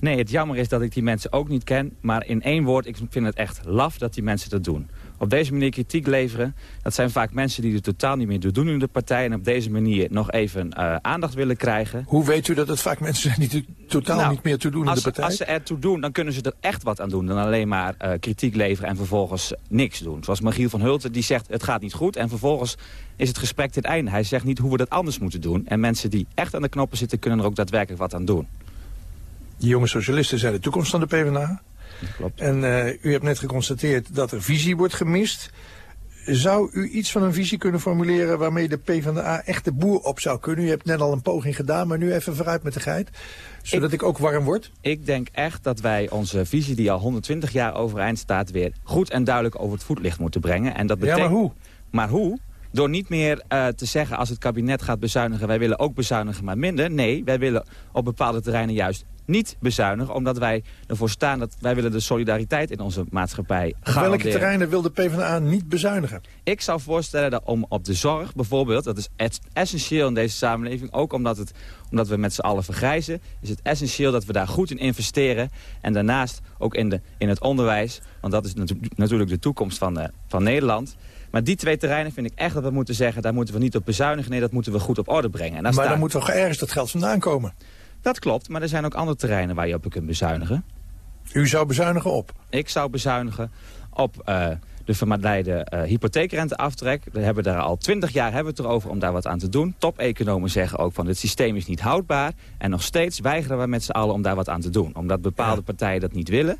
Nee, het jammer is dat ik die mensen ook niet ken. Maar in één woord, ik vind het echt laf dat die mensen dat doen. Op deze manier kritiek leveren, dat zijn vaak mensen die er totaal niet meer toe doen in de partij. En op deze manier nog even uh, aandacht willen krijgen. Hoe weet u dat het vaak mensen zijn die er totaal nou, niet meer toe doen als, in de partij? Als ze ertoe doen, dan kunnen ze er echt wat aan doen. Dan alleen maar uh, kritiek leveren en vervolgens niks doen. Zoals Magiel van Hulten, die zegt het gaat niet goed. En vervolgens is het gesprek dit einde. Hij zegt niet hoe we dat anders moeten doen. En mensen die echt aan de knoppen zitten, kunnen er ook daadwerkelijk wat aan doen. Die jonge socialisten zijn de toekomst van de PvdA. Klopt. En uh, u hebt net geconstateerd dat er visie wordt gemist. Zou u iets van een visie kunnen formuleren waarmee de PvdA echt de boer op zou kunnen? U hebt net al een poging gedaan, maar nu even vooruit met de geit. Zodat ik, ik ook warm word. Ik denk echt dat wij onze visie die al 120 jaar overeind staat... weer goed en duidelijk over het voetlicht moeten brengen. En dat betekent... Ja, maar hoe? Maar hoe? Door niet meer uh, te zeggen als het kabinet gaat bezuinigen... wij willen ook bezuinigen, maar minder. Nee, wij willen op bepaalde terreinen juist niet bezuinigen. Omdat wij ervoor staan dat wij willen de solidariteit in onze maatschappij garanderen. Op welke terreinen wil de PvdA niet bezuinigen? Ik zou voorstellen dat om op de zorg bijvoorbeeld... dat is essentieel in deze samenleving. Ook omdat, het, omdat we met z'n allen vergrijzen... is het essentieel dat we daar goed in investeren. En daarnaast ook in, de, in het onderwijs. Want dat is natu natuurlijk de toekomst van, de, van Nederland... Maar die twee terreinen vind ik echt dat we moeten zeggen... daar moeten we niet op bezuinigen. Nee, dat moeten we goed op orde brengen. En maar staat... dan moet toch ergens dat geld vandaan komen? Dat klopt, maar er zijn ook andere terreinen waar je op kunt bezuinigen. U zou bezuinigen op? Ik zou bezuinigen op uh, de vermaleide uh, hypotheekrenteaftrek. We hebben daar al twintig jaar hebben we het erover om daar wat aan te doen. Top-economen zeggen ook van het systeem is niet houdbaar. En nog steeds weigeren we met z'n allen om daar wat aan te doen. Omdat bepaalde ja. partijen dat niet willen.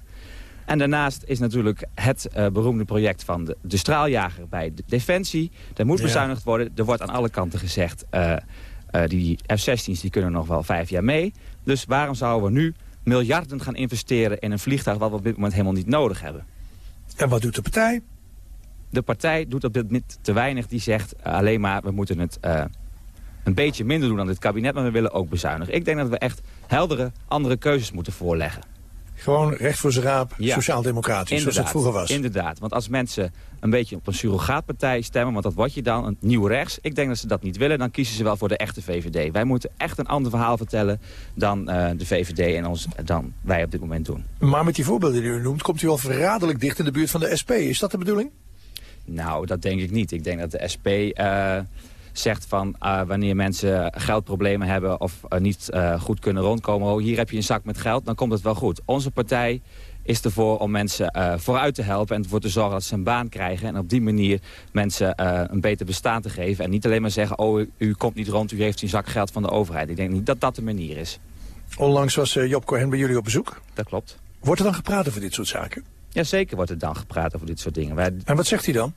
En daarnaast is natuurlijk het uh, beroemde project van de, de straaljager bij de Defensie. Er moet ja. bezuinigd worden. Er wordt aan alle kanten gezegd... Uh, uh, die F-16's die kunnen nog wel vijf jaar mee. Dus waarom zouden we nu miljarden gaan investeren in een vliegtuig... wat we op dit moment helemaal niet nodig hebben? En wat doet de partij? De partij doet op dit moment te weinig. Die zegt alleen maar, we moeten het een beetje minder doen dan dit kabinet... maar we willen ook bezuinigen. Ik denk dat we echt heldere andere keuzes moeten voorleggen. Gewoon recht voor zijn raap, ja. sociaal-democratisch, zoals het vroeger was. Inderdaad, want als mensen een beetje op een surrogaatpartij stemmen... want dat wordt je dan, een nieuw rechts. Ik denk dat ze dat niet willen, dan kiezen ze wel voor de echte VVD. Wij moeten echt een ander verhaal vertellen dan uh, de VVD en ons, dan wij op dit moment doen. Maar met die voorbeelden die u noemt, komt u al verraderlijk dicht in de buurt van de SP. Is dat de bedoeling? Nou, dat denk ik niet. Ik denk dat de SP... Uh, zegt van uh, wanneer mensen geldproblemen hebben of uh, niet uh, goed kunnen rondkomen. Oh, hier heb je een zak met geld, dan komt het wel goed. Onze partij is ervoor om mensen vooruit te helpen en ervoor te zorgen dat ze een baan krijgen. En op die manier mensen een beter bestaan te geven. En niet alleen maar zeggen, oh, u, u, komt niet rond, u heeft een zak geld van de overheid. Ik denk niet dat dat de manier is. Onlangs was Job Cohen bij jullie op bezoek. Dat klopt. Wordt er dan gepraat over dit soort zaken? Jazeker wordt er dan gepraat over dit soort dingen. Wij... En wat zegt hij dan?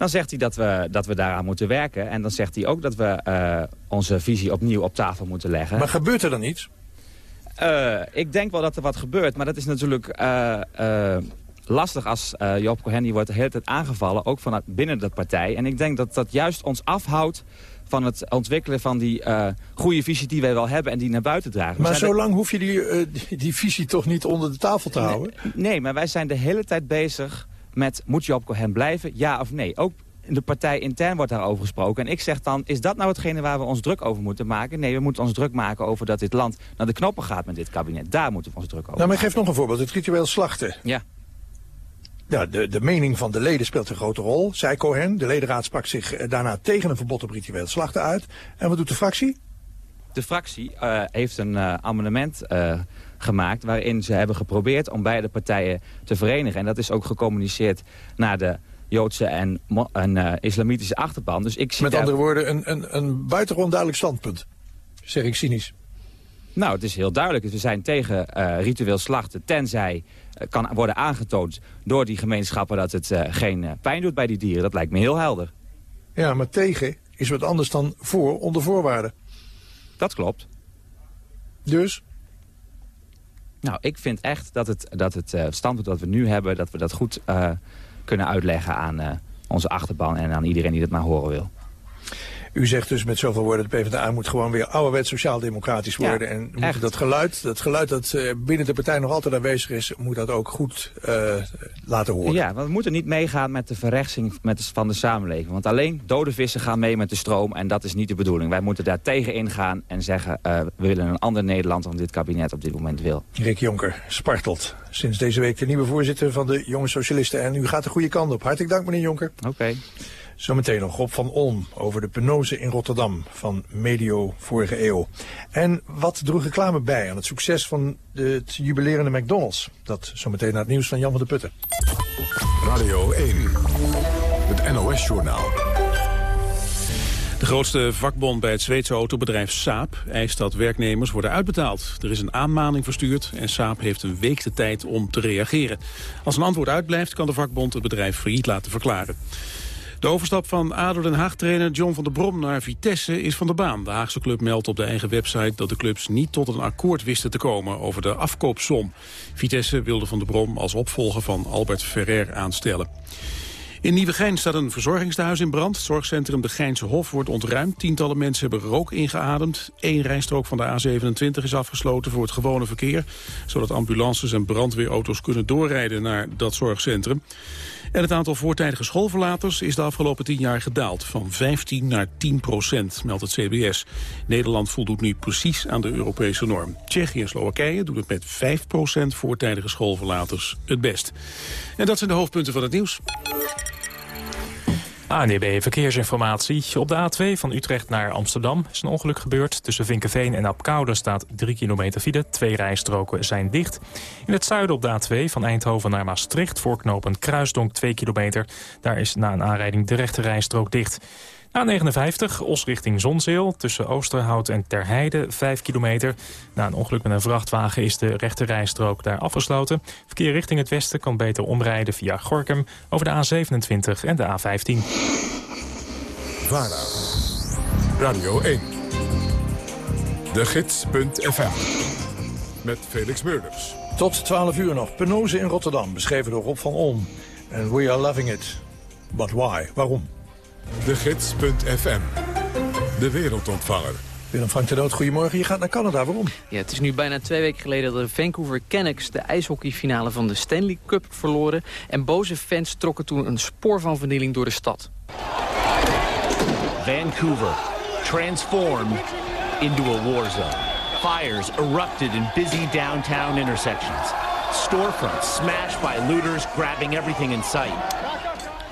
Dan zegt hij dat we, dat we daaraan moeten werken. En dan zegt hij ook dat we uh, onze visie opnieuw op tafel moeten leggen. Maar gebeurt er dan iets? Uh, ik denk wel dat er wat gebeurt. Maar dat is natuurlijk uh, lastig als Job Cohen die wordt de hele tijd aangevallen. Ook vanuit binnen de partij. En ik denk dat dat juist ons afhoudt van het ontwikkelen van die uh, goede visie die wij wel hebben en die naar buiten dragen. Maar zo lang hoef je die, uh, die, die, visie toch niet onder de tafel te houden? Nee, nee, maar wij zijn de hele tijd bezig met moet Job Cohen blijven, ja of nee. Ook in de partij intern wordt daarover gesproken. En ik zeg dan, is dat nou hetgene waar we ons druk over moeten maken? Nee, we moeten ons druk maken over dat dit land naar de knoppen gaat met dit kabinet. Daar moeten we ons druk over Nou, maar geef nog een voorbeeld. Het ritueel slachten. Ja. Ja, de, de mening van de leden speelt een grote rol, zei Cohen. De ledenraad sprak zich eh, daarna tegen een verbod op ritueel slachten uit. En wat doet de fractie? De fractie uh, heeft een uh, amendement uh, gemaakt... waarin ze hebben geprobeerd om beide partijen te verenigen. En dat is ook gecommuniceerd naar de Joodse en, en islamitische achterban. Dus ik zie Met andere woorden, een, een, een buitengewoon duidelijk standpunt. Zeg ik cynisch. Nou, het is heel duidelijk. We zijn tegen ritueel slachten, tenzij kan worden aangetoond door die gemeenschappen dat het geen pijn doet bij die dieren. Dat lijkt me heel helder. Ja, maar tegen is wat anders dan voor onder voorwaarden. Dat klopt. Dus? Nou, ik vind echt dat het, dat het uh, standpunt dat we nu hebben... dat we dat goed kunnen uitleggen aan onze achterban... en aan iedereen die dat maar horen wil. U zegt dus met zoveel woorden, de PvdA moet gewoon weer ouderwet sociaal-democratisch worden. Ja, en moet dat geluid, dat geluid dat uh, binnen de partij nog altijd aanwezig is, moet dat ook goed uh, laten horen. Ja, want we moeten niet meegaan met de verrechtsing met de, van de samenleving. Want alleen dode vissen gaan mee met de stroom en dat is niet de bedoeling. Wij moeten daar tegen ingaan en zeggen, uh, we willen een ander Nederland dan dit kabinet op dit moment wil. Rick Jonker, spartelt. Sinds deze week de nieuwe voorzitter van de Jonge Socialisten. En u gaat de goede kant op. Hartelijk dank meneer Jonker. Oké. Okay. Zometeen nog Rob van Olm over de penose in Rotterdam van medio vorige eeuw. En wat droeg reclame bij aan het succes van de, het jubilerende McDonald's? Dat zometeen naar het nieuws van Jan van der Putten. Radio 1, het NOS-journaal. De grootste vakbond bij het Zweedse autobedrijf Saab eist dat werknemers worden uitbetaald. Er is een aanmaning verstuurd en Saab heeft een week de tijd om te reageren. Als een antwoord uitblijft kan de vakbond het bedrijf failliet laten verklaren. De overstap van ADO Den Haag-trainer John van der Brom naar Vitesse is van de baan. De Haagse club meldt op de eigen website dat de clubs niet tot een akkoord wisten te komen over de afkoopsom. Vitesse wilde van der Brom als opvolger van Albert Ferrer aanstellen. In Nieuwegein staat een verzorgingstehuis in brand. Het zorgcentrum De Geinse Hof wordt ontruimd. Tientallen mensen hebben rook ingeademd. Eén rijstrook van de A27 is afgesloten voor het gewone verkeer. Zodat ambulances en brandweerauto's kunnen doorrijden naar dat zorgcentrum. En het aantal voortijdige schoolverlaters is de afgelopen tien jaar gedaald. Van 15 naar 10 procent, meldt het CBS. Nederland voldoet nu precies aan de Europese norm. Tsjechië en Slowakije doen het met 5 procent voortijdige schoolverlaters het best. En dat zijn de hoofdpunten van het nieuws. ANDB Verkeersinformatie. Op de A2 van Utrecht naar Amsterdam is een ongeluk gebeurd. Tussen Vinkenveen en Apkoude staat 3 kilometer file. Twee rijstroken zijn dicht. In het zuiden op de A2 van Eindhoven naar Maastricht... voorknopend Kruisdonk 2 kilometer. Daar is na een aanrijding de rechte rijstrook dicht. A59, Os richting Zonzeel, tussen Oosterhout en Terheide, 5 kilometer. Na een ongeluk met een vrachtwagen is de rechte rijstrook daar afgesloten. Verkeer richting het westen kan beter omrijden via Gorkum over de A27 en de A15. VARA, Radio 1, de gids.fm, met Felix Meurders. Tot 12 uur nog, penose in Rotterdam, beschreven door Rob van Olm. En we are loving it. But why? Waarom? De Gids.fm. De wereldontvanger. Willem Frank de Dood, goedemorgen. Je gaat naar Canada. Waarom? Ja, het is nu bijna twee weken geleden dat de Vancouver Canucks... de ijshockeyfinale van de Stanley Cup verloren. En boze fans trokken toen een spoor van vernieling door de stad. Vancouver, transformed into a war zone. Fires erupted in busy downtown intersections. Storefronts smashed by looters grabbing everything in sight.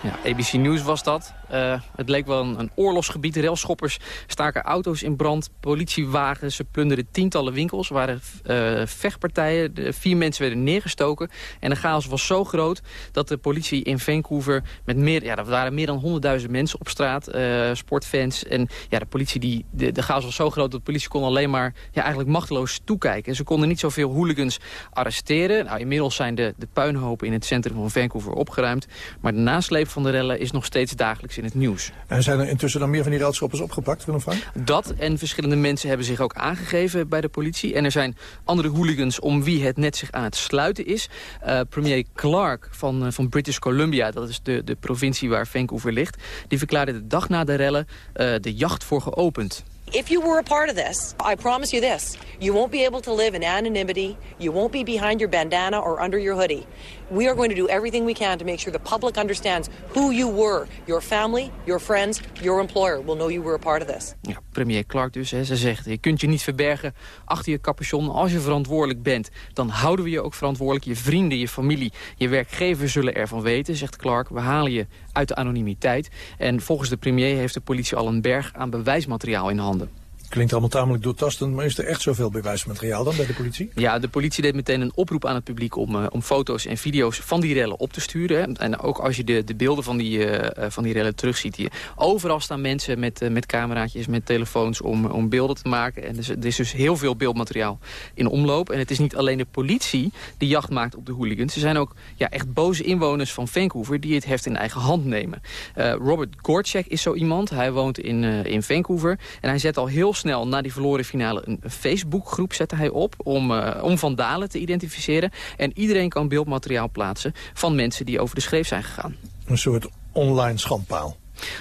Ja, ABC News was dat. Uh, het leek wel een, een oorlogsgebied. Railschoppers staken auto's in brand. Politiewagens, ze plunderden tientallen winkels. Er waren uh, vechtpartijen. Vier mensen werden neergestoken. En de chaos was zo groot dat de politie in Vancouver... met meer, ja, er waren meer dan 100.000 mensen op straat. Uh, sportfans. En ja, de politie, die, de, de chaos was zo groot... dat de politie kon alleen maar ja, eigenlijk machteloos toekijken. En ze konden niet zoveel hooligans arresteren. Nou, inmiddels zijn de, de puinhopen in het centrum van Vancouver opgeruimd. Maar de nasleep van de rellen is nog steeds dagelijks in het nieuws. En zijn er intussen dan meer van die relschoppers opgepakt, Willem Frank? Dat en verschillende mensen hebben zich ook aangegeven bij de politie. En er zijn andere hooligans om wie het net zich aan het sluiten is. Uh, premier Clark van, uh, van British Columbia, dat is de, de provincie waar Vancouver ligt... die verklaarde de dag na de rellen uh, de jacht voor geopend. If you were a part of this, I promise you this. You won't be able to live in anonymity. You won't be behind your bandana or under your hoodie. We are going to do everything we can to make sure the public understands who you were. Your family, your friends, your employer will know you were a part of this. Ja, premier Clark dus, hè, ze zegt, je kunt je niet verbergen achter je capuchon. Als je verantwoordelijk bent, dan houden we je ook verantwoordelijk. Je vrienden, je familie, je werkgevers zullen ervan weten, zegt Clark. We halen je uit de anonimiteit. En volgens de premier heeft de politie al een berg aan bewijsmateriaal in handen. Klinkt allemaal tamelijk doortastend, maar is er echt zoveel bewijsmateriaal dan bij de politie? Ja, de politie deed meteen een oproep aan het publiek om, uh, om foto's en video's van die rellen op te sturen. En ook als je de, de beelden van die, uh, van die rellen terugziet hier. Overal staan mensen met, met cameraatjes, met telefoons om, om beelden te maken. En er is dus heel veel beeldmateriaal in omloop. En het is niet alleen de politie die jacht maakt op de hooligans. Er zijn ook ja, echt boze inwoners van Vancouver die het heft in eigen hand nemen. Robert Gorchek is zo iemand. Hij woont in, in Vancouver. En hij zet al heel snel na die verloren finale een Facebookgroep zette hij op... Om, uh, om vandalen te identificeren. En iedereen kan beeldmateriaal plaatsen van mensen die over de schreef zijn gegaan. Een soort online schandpaal.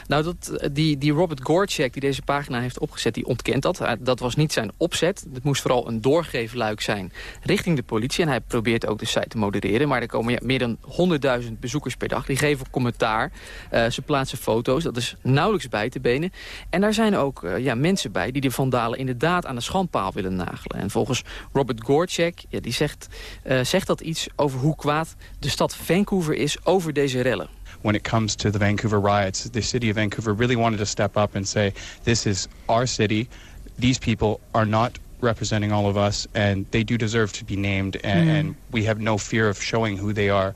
Nou, dat, eh, die, die Robert Gorchek die deze pagina heeft opgezet, die ontkent dat. Dat was niet zijn opzet. Het moest vooral een doorgeefluik zijn richting de politie. En hij probeert ook de site te modereren. Maar er komen ja, meer dan 100.000 bezoekers per dag. Die geven commentaar. Uh, ze plaatsen foto's. Dat is nauwelijks bij te benen. En daar zijn ook ja, mensen bij die de vandalen inderdaad aan de schandpaal willen nagelen. En volgens Robert Gorchek, ja, die zegt, zegt dat iets over hoe kwaad de stad Vancouver is over deze rellen. When it comes to the Vancouver riots. The city of Vancouver really wanted to step up and say, this is our city. These people are not representing all of us, and they do deserve to be named, and, Mm. and we have no fear of showing who they are.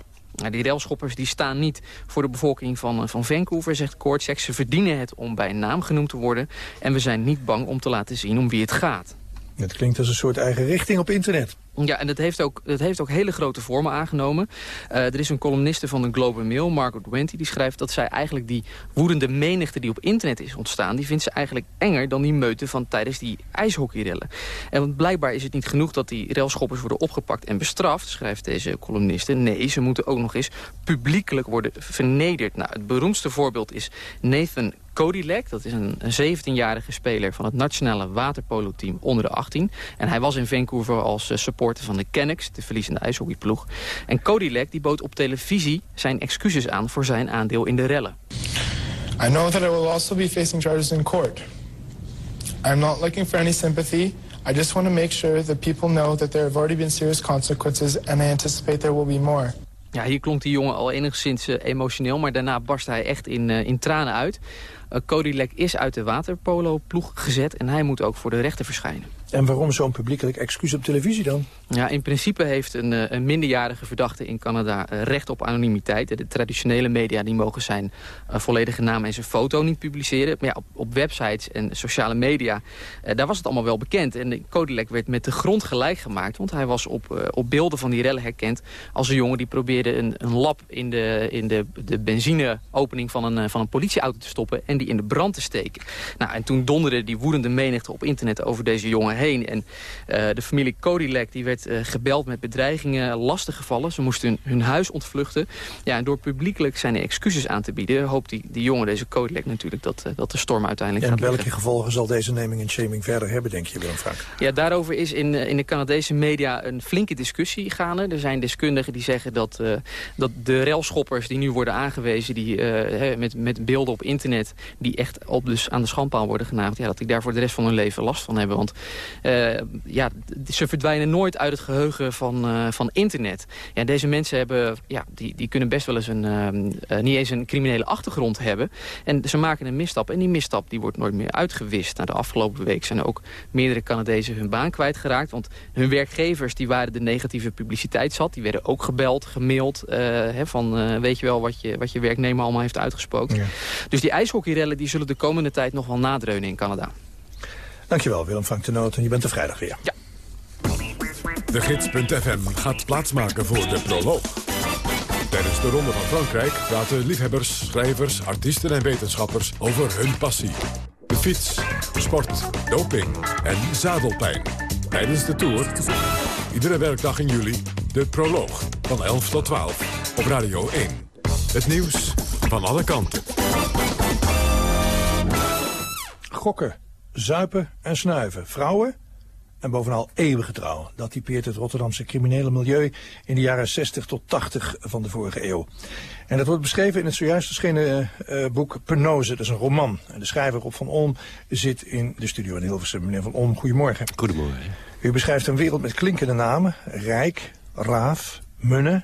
Die railschoppers die staan niet voor de bevolking van, van Vancouver, zegt Kortschek. Ze verdienen het om bij naam genoemd te worden. En we zijn niet bang om te laten zien om wie het gaat. Het klinkt als een soort eigen richting op internet. Ja, en dat heeft ook, dat heeft ook hele grote vormen aangenomen. Uh, er is een columniste van de Globe Mail, Margaret Wenty, die schrijft dat zij eigenlijk die woedende menigte die op internet is ontstaan, die vindt ze eigenlijk enger dan die meute van tijdens die ijshockeyrellen. En want blijkbaar is het niet genoeg dat die railschoppers worden opgepakt en bestraft, schrijft deze columniste. Nee, ze moeten ook nog eens publiekelijk worden vernederd. Nou, het beroemdste voorbeeld is Nathan Kodilek, dat is een 17-jarige speler van het nationale waterpolo-team onder de 18. En hij was in Vancouver als uh, supporter van de Canucks, de verliezende ijshockeyploeg. En Kodilek die bood op televisie zijn excuses aan voor zijn aandeel in de rellen. I know that I will also be facing charges in court. I'm not looking for any sympathy. I just want to make sure that people know that there have already been serious consequences and I anticipate there will be more. Ja, hier klonk die jongen al enigszins uh, emotioneel, maar daarna barst hij echt in, uh, in tranen uit. Uh, Cody Lek is uit de waterpolo-ploeg gezet en hij moet ook voor de rechter verschijnen. En waarom zo'n publiekelijk excuus op televisie dan? Ja, in principe heeft een, uh, een minderjarige verdachte in Canada uh, recht op anonimiteit. De traditionele media die mogen zijn uh, volledige naam en zijn foto niet publiceren. Maar ja, op, op websites en sociale media, daar was het allemaal wel bekend. En Kodilek werd met de grond gelijk gemaakt. Want hij was op, op beelden van die rellen herkend als een jongen die probeerde een, een lap in de, in de, de benzineopening van een, van een politieauto te stoppen. En die in de brand te steken. Nou, en toen donderde die woedende menigte op internet over deze jongen heen. En uh, de familie Kodilek die werd uh, gebeld met bedreigingen, lastiggevallen. Ze moesten hun, hun, huis ontvluchten. Ja, en door publiekelijk zijn excuses aan te bieden... hoopt die, die jongen, deze Kodilek natuurlijk, dat, uh, dat de storm uiteindelijk en gaat welke liggen. gevolgen zal deze naming en shaming verder hebben, denk je, Willem Frank? Ja, daarover is in, in de Canadese media een flinke discussie gaande. Er zijn deskundigen die zeggen dat, dat de railschoppers die nu worden aangewezen... Die, met, met beelden op internet die echt op dus aan de schandpaal worden genageld... Ja, dat die daar voor de rest van hun leven last van hebben. Want ja, ze verdwijnen nooit uit het geheugen van, uh, van internet. Ja, deze mensen hebben, ja, die, die kunnen best wel eens een, uh, niet eens een criminele achtergrond hebben. En ze maken een misstap. En die misstap die wordt nooit meer uitgewist. Nou, de afgelopen week zijn ook meerdere Canadezen hun baan kwijtgeraakt. Want hun werkgevers die waren de negatieve publiciteit zat. Die werden ook gebeld, gemaild. Hè, van weet je wel wat je, wat je werknemer allemaal heeft uitgesproken. Ja. Dus die ijshockeyrellen die zullen de komende tijd nog wel nadreunen in Canada. Dankjewel Willem Frank de Noot en je bent er vrijdag weer. Ja. De Gids.fm gaat plaatsmaken voor de proloog. Tijdens de Ronde van Frankrijk praten liefhebbers, schrijvers, artiesten en wetenschappers over hun passie. De fiets, sport, doping en zadelpijn. Tijdens de Tour, iedere werkdag in juli, de proloog van 11 tot 12 op Radio 1. Het nieuws van alle kanten. Gokken. Zuipen en snuiven. Vrouwen en bovenal eeuwige trouw. Dat typeert het Rotterdamse criminele milieu in de jaren 60 tot 80 van de vorige eeuw. En dat wordt beschreven in het zojuist verschenen uh, boek Penose. Dat is een roman. En de schrijver Rob van Olm zit in de studio in Hilversum. Meneer van Olm, goedemorgen. Goedemorgen. U beschrijft een wereld met klinkende namen. Rijk, Raaf, Munne.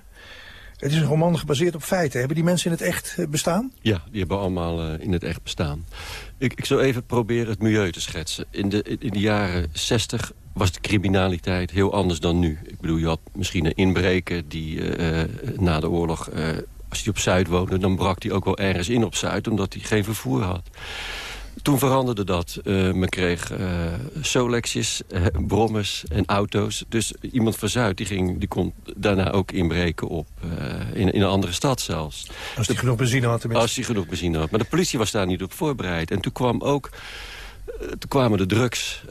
Het is een roman gebaseerd op feiten. Hebben die mensen in het echt eh, bestaan? Ja, die hebben allemaal uh, in het echt bestaan. Ik, ik zal even proberen het milieu te schetsen. In de, in de jaren 60 was de criminaliteit heel anders dan nu. Ik bedoel, je had misschien een inbreker die uh, na de oorlog... Als hij op Zuid woonde, dan brak hij ook wel ergens in op Zuid... omdat hij geen vervoer had. Toen veranderde dat. Uh, men kreeg uh, Solexjes, uh, brommers en auto's. Dus iemand van Zuid die ging, die kon daarna ook inbreken op, in, in, een andere stad zelfs. Als hij genoeg benzine had tenminste. Als hij genoeg benzine had. Maar de politie was daar niet op voorbereid. En toen kwam ook... toen kwamen de drugs...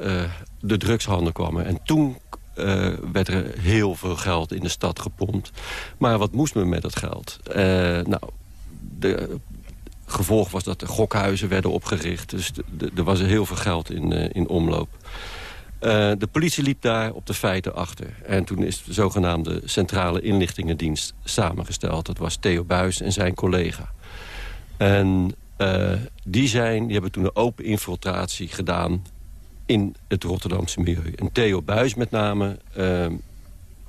de drugshandel kwamen. En toen uh, werd er heel veel geld in de stad gepompt. Maar wat moest men met dat geld? Uh, nou, de gevolg was dat de gokhuizen werden opgericht. Dus er was er heel veel geld in, uh, in omloop. de politie liep daar op de feiten achter. En toen is de zogenaamde Centrale Inlichtingendienst samengesteld. Dat was Theo Buis en zijn collega. En die, zijn, die hebben toen een open infiltratie gedaan in het Rotterdamse milieu. En Theo Buis met name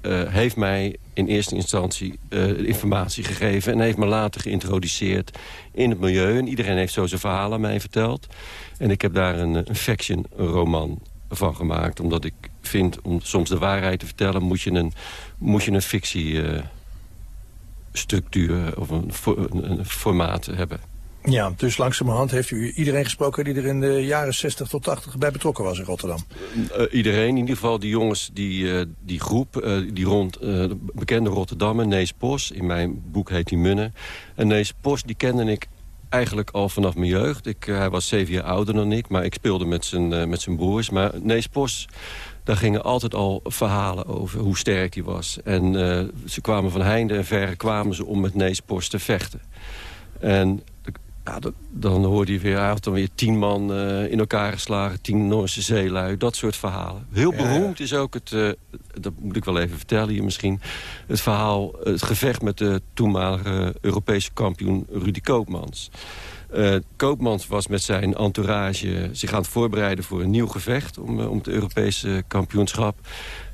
uh, heeft mij in eerste instantie uh, informatie gegeven... en heeft me later geïntroduceerd in het milieu. En iedereen heeft zo zijn verhalen aan mij verteld. En ik heb daar een, een fiction-roman van gemaakt. Omdat ik vind, om soms de waarheid te vertellen... moet je een, moet je een fictiestructuur of een, een, een formaat hebben. Ja, dus langzamerhand heeft u iedereen gesproken die er in de jaren 60 tot 80 bij betrokken was in Rotterdam? Uh, iedereen, in ieder geval die jongens, die, uh, die groep, die rond de bekende Rotterdammer, Nees Pos, in mijn boek heet die Munne. En Nees Pos, die kende ik eigenlijk al vanaf mijn jeugd. Ik, hij was zeven jaar ouder dan ik, maar ik speelde met zijn, met zijn broers. Maar Nees Pos, daar gingen altijd al verhalen over hoe sterk hij was. En ze kwamen van heinde en verre kwamen ze om met Nees Pos te vechten. En ja, dat, dan hoorde je weer, hij had dan weer tien man uh, in elkaar geslagen. Tien Noorse zeelui, dat soort verhalen. Heel beroemd is ook het, uh, dat moet ik wel even vertellen hier misschien... het verhaal, het gevecht met de toenmalige Europese kampioen Rudy Koopmans. Uh, Koopmans was met zijn entourage zich aan het voorbereiden voor een nieuw gevecht... om, om het Europese kampioenschap.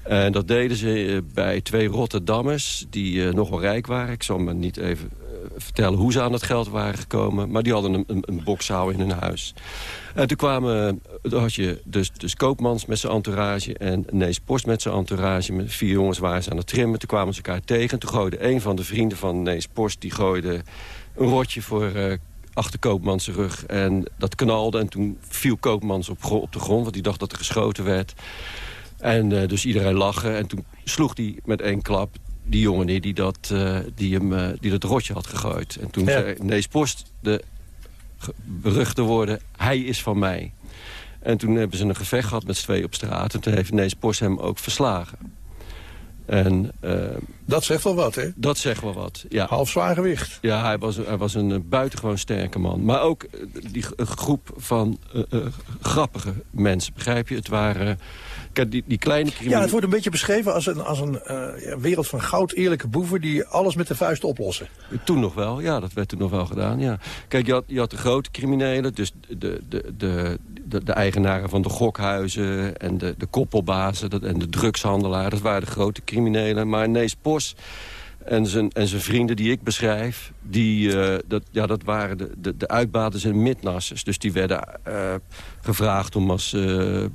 En dat deden ze bij twee Rotterdammers die nogal rijk waren. Ik zal me niet even vertellen hoe ze aan het geld waren gekomen. Maar die hadden een, een, een in hun huis. En toen kwamen, had je dus, dus Koopmans met zijn entourage... en Nees Post met zijn entourage. Met vier jongens waren ze aan het trimmen. Toen kwamen ze elkaar tegen. Toen gooide een van de vrienden van Nees Post... die gooide een rotje voor uh, achter Koopmans rug. En dat knalde. En toen viel Koopmans op, op de grond. Want die dacht dat er geschoten werd. En uh, dus iedereen lachen. En toen sloeg hij met één klap die jongen die, dat, uh, die, hem, uh, die dat rotje had gegooid. En toen ja. zei Nees Post de beruchte woorden... hij is van mij. En toen hebben ze een gevecht gehad met z'n twee op straat. En toen heeft Nees Post hem ook verslagen. En, uh, dat zegt wel wat, hè? Dat zegt wel wat, ja. Half zwaar gewicht. Ja, hij was, hij was een buitengewoon sterke man. Maar ook die groep van grappige mensen, begrijp je? Het waren die, die kleine Ja, het wordt een beetje beschreven als een, als een uh, wereld van goud eerlijke boeven... die alles met de vuist oplossen. Toen nog wel, ja, dat werd toen nog wel gedaan, ja. Kijk, je had, je had de grote criminelen, dus de, de, de, de, de eigenaren van de gokhuizen... en de, de koppelbazen dat, en de drugshandelaren, dat waren de grote criminelen. Maar Nees En zijn, en zijn vrienden die ik beschrijf... Die, uh, dat, ja, dat waren de, de, de uitbaters en midnassers. Dus die werden uh, gevraagd om als... Uh,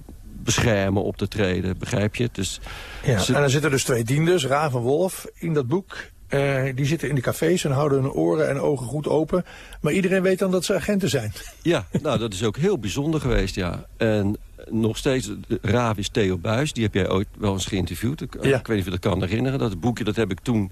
beschermen, op te treden, begrijp je? Dus, ja, en dan zitten dus twee dienders, Raaf en Wolf, in dat boek. Die zitten in de cafés en houden hun oren en ogen goed open. Maar iedereen weet dan dat ze agenten zijn. Ja, nou dat is ook heel bijzonder geweest, ja. En nog steeds, Raaf is Theo Buis. Die heb jij ooit wel eens geïnterviewd. Ik, ja. ik weet niet of je dat kan herinneren. Dat boekje dat heb ik toen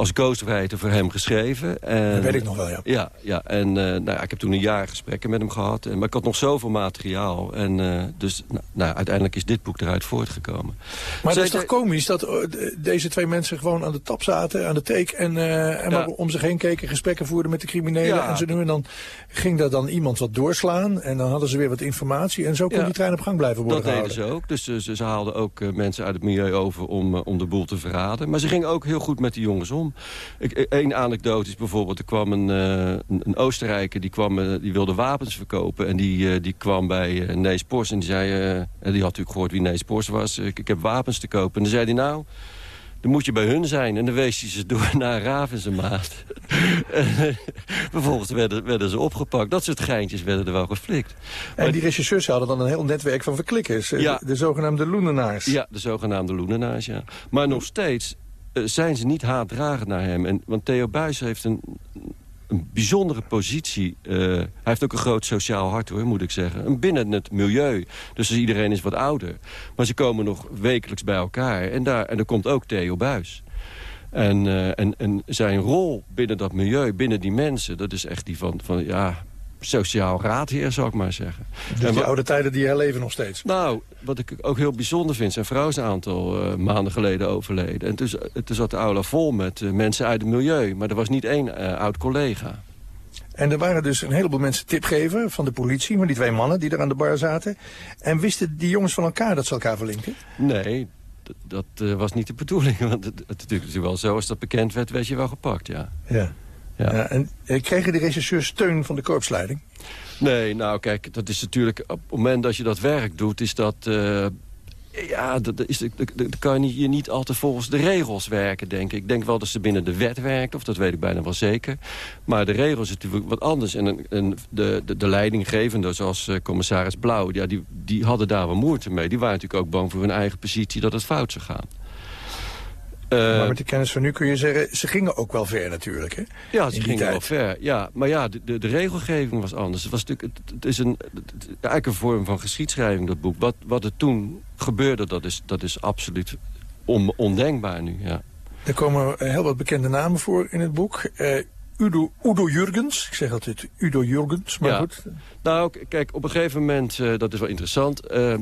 als ghostwriter voor hem geschreven. En, Dat weet ik nog wel, ja. Ja, ja en eh, nou, ja, ik heb toen een jaar gesprekken met hem gehad. En, maar ik had nog zoveel materiaal. En eh, dus nou, nou, uiteindelijk is dit boek eruit voortgekomen. Maar het is toch komisch dat eh, deze twee mensen gewoon aan de tap zaten, aan de teek... en, en Ja. om zich heen keken, gesprekken voerden met de criminelen. Ja. En zo nu en dan ging daar dan iemand wat doorslaan... en dan hadden ze weer wat informatie... en zo kon die trein op gang blijven worden Dat deden gehouden. ze ook. Dus ze, ze, ze haalden ook mensen uit het milieu over om, om de boel te verraden. Maar ze gingen ook heel goed met die jongens om. Eén anekdote is bijvoorbeeld, er kwam een, eh, een, Oostenrijker... Die, kwam, eh, die wilde wapens verkopen. En die, eh, die kwam bij eh, Nees Pors en die zei... en die had natuurlijk gehoord wie Nees Pors was. Ik, ik heb wapens te kopen. En dan zei hij nou... Dan moet je bij hun zijn. En dan wees hij ze door naar Ravensemaat. En, Vervolgens werden, werden ze opgepakt. Dat soort geintjes werden er wel geflikt. En die regisseurs hadden dan een heel netwerk van verklikkers. Ja. De, de zogenaamde loenenaars. Ja, de zogenaamde loenenaars, ja. Maar nog steeds zijn ze niet haatdragend naar hem. En, want Theo Buijs heeft een, een bijzondere positie. eh, hij heeft ook een groot sociaal hart, hoor, moet ik zeggen. En binnen het milieu. Dus iedereen is wat ouder. Maar ze komen nog wekelijks bij elkaar. En daar, en er komt ook Theo Buijs. En, eh, en, en zijn rol binnen dat milieu, binnen die mensen... dat is echt die van, van ja, sociaal raadheer, zou ik maar zeggen. Dus En die oude tijden die herleven nog steeds. nou, wat ik ook heel bijzonder vind... zijn vrouw is een aantal eh, maanden geleden overleden. En toen, zat de aula vol met eh, mensen uit het milieu. Maar er was niet één eh, oud-collega. En er waren dus een heleboel mensen tipgever van de politie... maar die twee mannen die er aan de bar zaten. En wisten die jongens van elkaar dat ze elkaar verlinkten? Nee, dat was niet de bedoeling. Want het, het natuurlijk wel zo, als dat bekend werd... werd je wel gepakt, ja. Ja. Ja, en eh, kregen de regisseurs steun van de korpsleiding? Nee, nou kijk, dat is natuurlijk... op het moment dat je dat werk doet, is dat... eh, ja, dat, is, dat, kan je niet, altijd volgens de regels werken, denk ik. Ik denk wel dat ze binnen de wet werkt, of dat weet ik bijna wel zeker. Maar de regels is natuurlijk wat anders. En de, de, de leidinggevenden, zoals eh, commissaris Blauw... Ja, die, die hadden daar wel moeite mee. Die waren natuurlijk ook bang voor hun eigen positie dat het fout zou gaan. Eh, maar met de kennis van nu kun je zeggen... ze gingen ook wel ver natuurlijk, hè? Ja, ze gingen wel ver. Ja, maar ja, de, de, de regelgeving was anders. Het, was natuurlijk, het, het is een, het- eigenlijk een vorm van geschiedschrijving, dat boek. Wat, wat er toen gebeurde, dat is, dat is absoluut on, ondenkbaar nu, ja. Er komen heel wat bekende namen voor in het boek. Eh, Udo, Udo Jurgens, ik zeg altijd Udo Jurgens, maar ja. goed. Nou, kijk, op een gegeven moment, eh, dat is wel interessant... eh,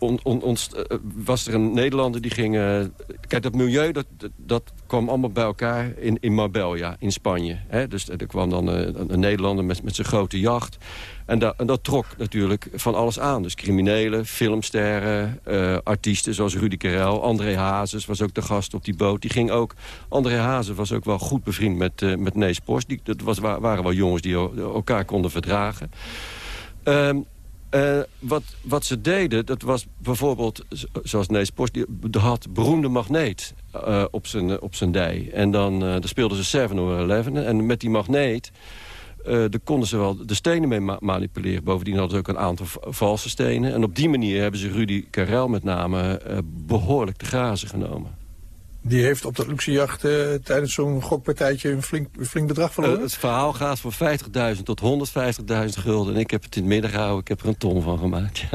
on- eh, was er een Nederlander die ging... eh, kijk, dat milieu, dat, dat, kwam allemaal bij elkaar in, in Marbella, in Spanje. Hè? Dus er kwam dan eh, een, Nederlander met, met zijn grote jacht. En, da- en dat trok natuurlijk van alles aan. Dus criminelen, filmsterren, eh, artiesten zoals Rudy Karel. André Hazes was ook de gast op die boot. Die ging ook, André Hazes was ook wel goed bevriend met, met Nees Post. Die, dat was, wa- waren wel jongens die el- elkaar konden verdragen. Ehm, eh, wat, wat ze deden, dat was bijvoorbeeld, zoals Nees Post... die had beroemde magneet eh, op, zijn, op zijn dij. En dan, dan speelden ze 7 over 11. En met die magneet... daar konden ze wel de stenen mee ma- manipuleren. Bovendien hadden ze ook een aantal valse stenen. En op die manier hebben ze Rudy Karel met name eh, behoorlijk te grazen genomen. Die heeft op dat luxe jacht eh, tijdens zo'n gokpartijtje een flink, flink bedrag Eh, verloren. het verhaal gaat van 50.000 tot 150.000 gulden. En ik heb het in het midden gehouden. Ik heb er een ton van gemaakt. Ja.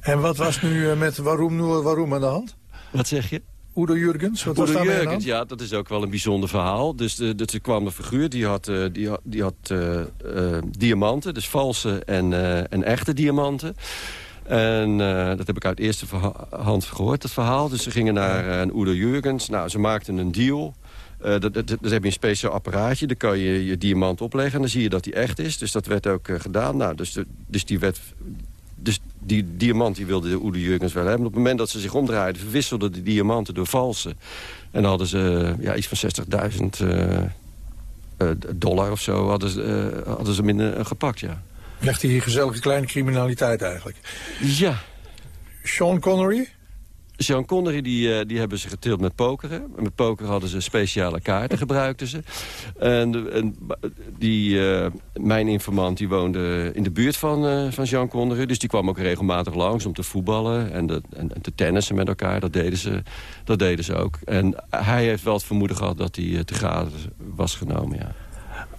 En wat was nu eh, met waarom Noor waarom aan de hand? Wat zeg je? Udo Jurgens, wat was aan de Jurgens, ja, dat is ook wel een bijzonder verhaal. Dus de, de, er kwam een figuur, die had, eh, die had, die had eh, eh, diamanten. Dus valse en, eh, en echte diamanten. En eh, dat heb ik uit eerste hand gehoord, dat verhaal. Dus ze gingen naar eh, een Udo Jurgens. Nou, ze maakten een deal. Eh dat, dat, dat heb je een speciaal apparaatje. Daar kan je je diamant opleggen en dan zie je dat die echt is. Dus dat werd ook gedaan. Nou, dus, de, dus die werd... Dus die diamant die wilde de Oede Jurgens wel hebben. Op het moment dat ze zich omdraaiden, verwisselden de diamanten door valse. En dan hadden ze ja, iets van 60.000 eh, eh, dollar of zo hadden ze, hadden ze minder gepakt, ja. Legt hij hier gezellige kleine criminaliteit eigenlijk. Ja. Sean Connery? Sean Connery die, eh, die hebben ze getild met pokeren. Met pokeren hadden ze speciale kaarten, gebruikten ze. En, en die, eh, mijn informant die woonde in de buurt van, eh, van Sean Connery. Dus die kwam ook regelmatig langs om te voetballen en, de, en, en te tennissen met elkaar. Dat deden, ze, dat deden ze ook. En hij heeft wel het vermoeden gehad dat hij te graden was genomen, ja.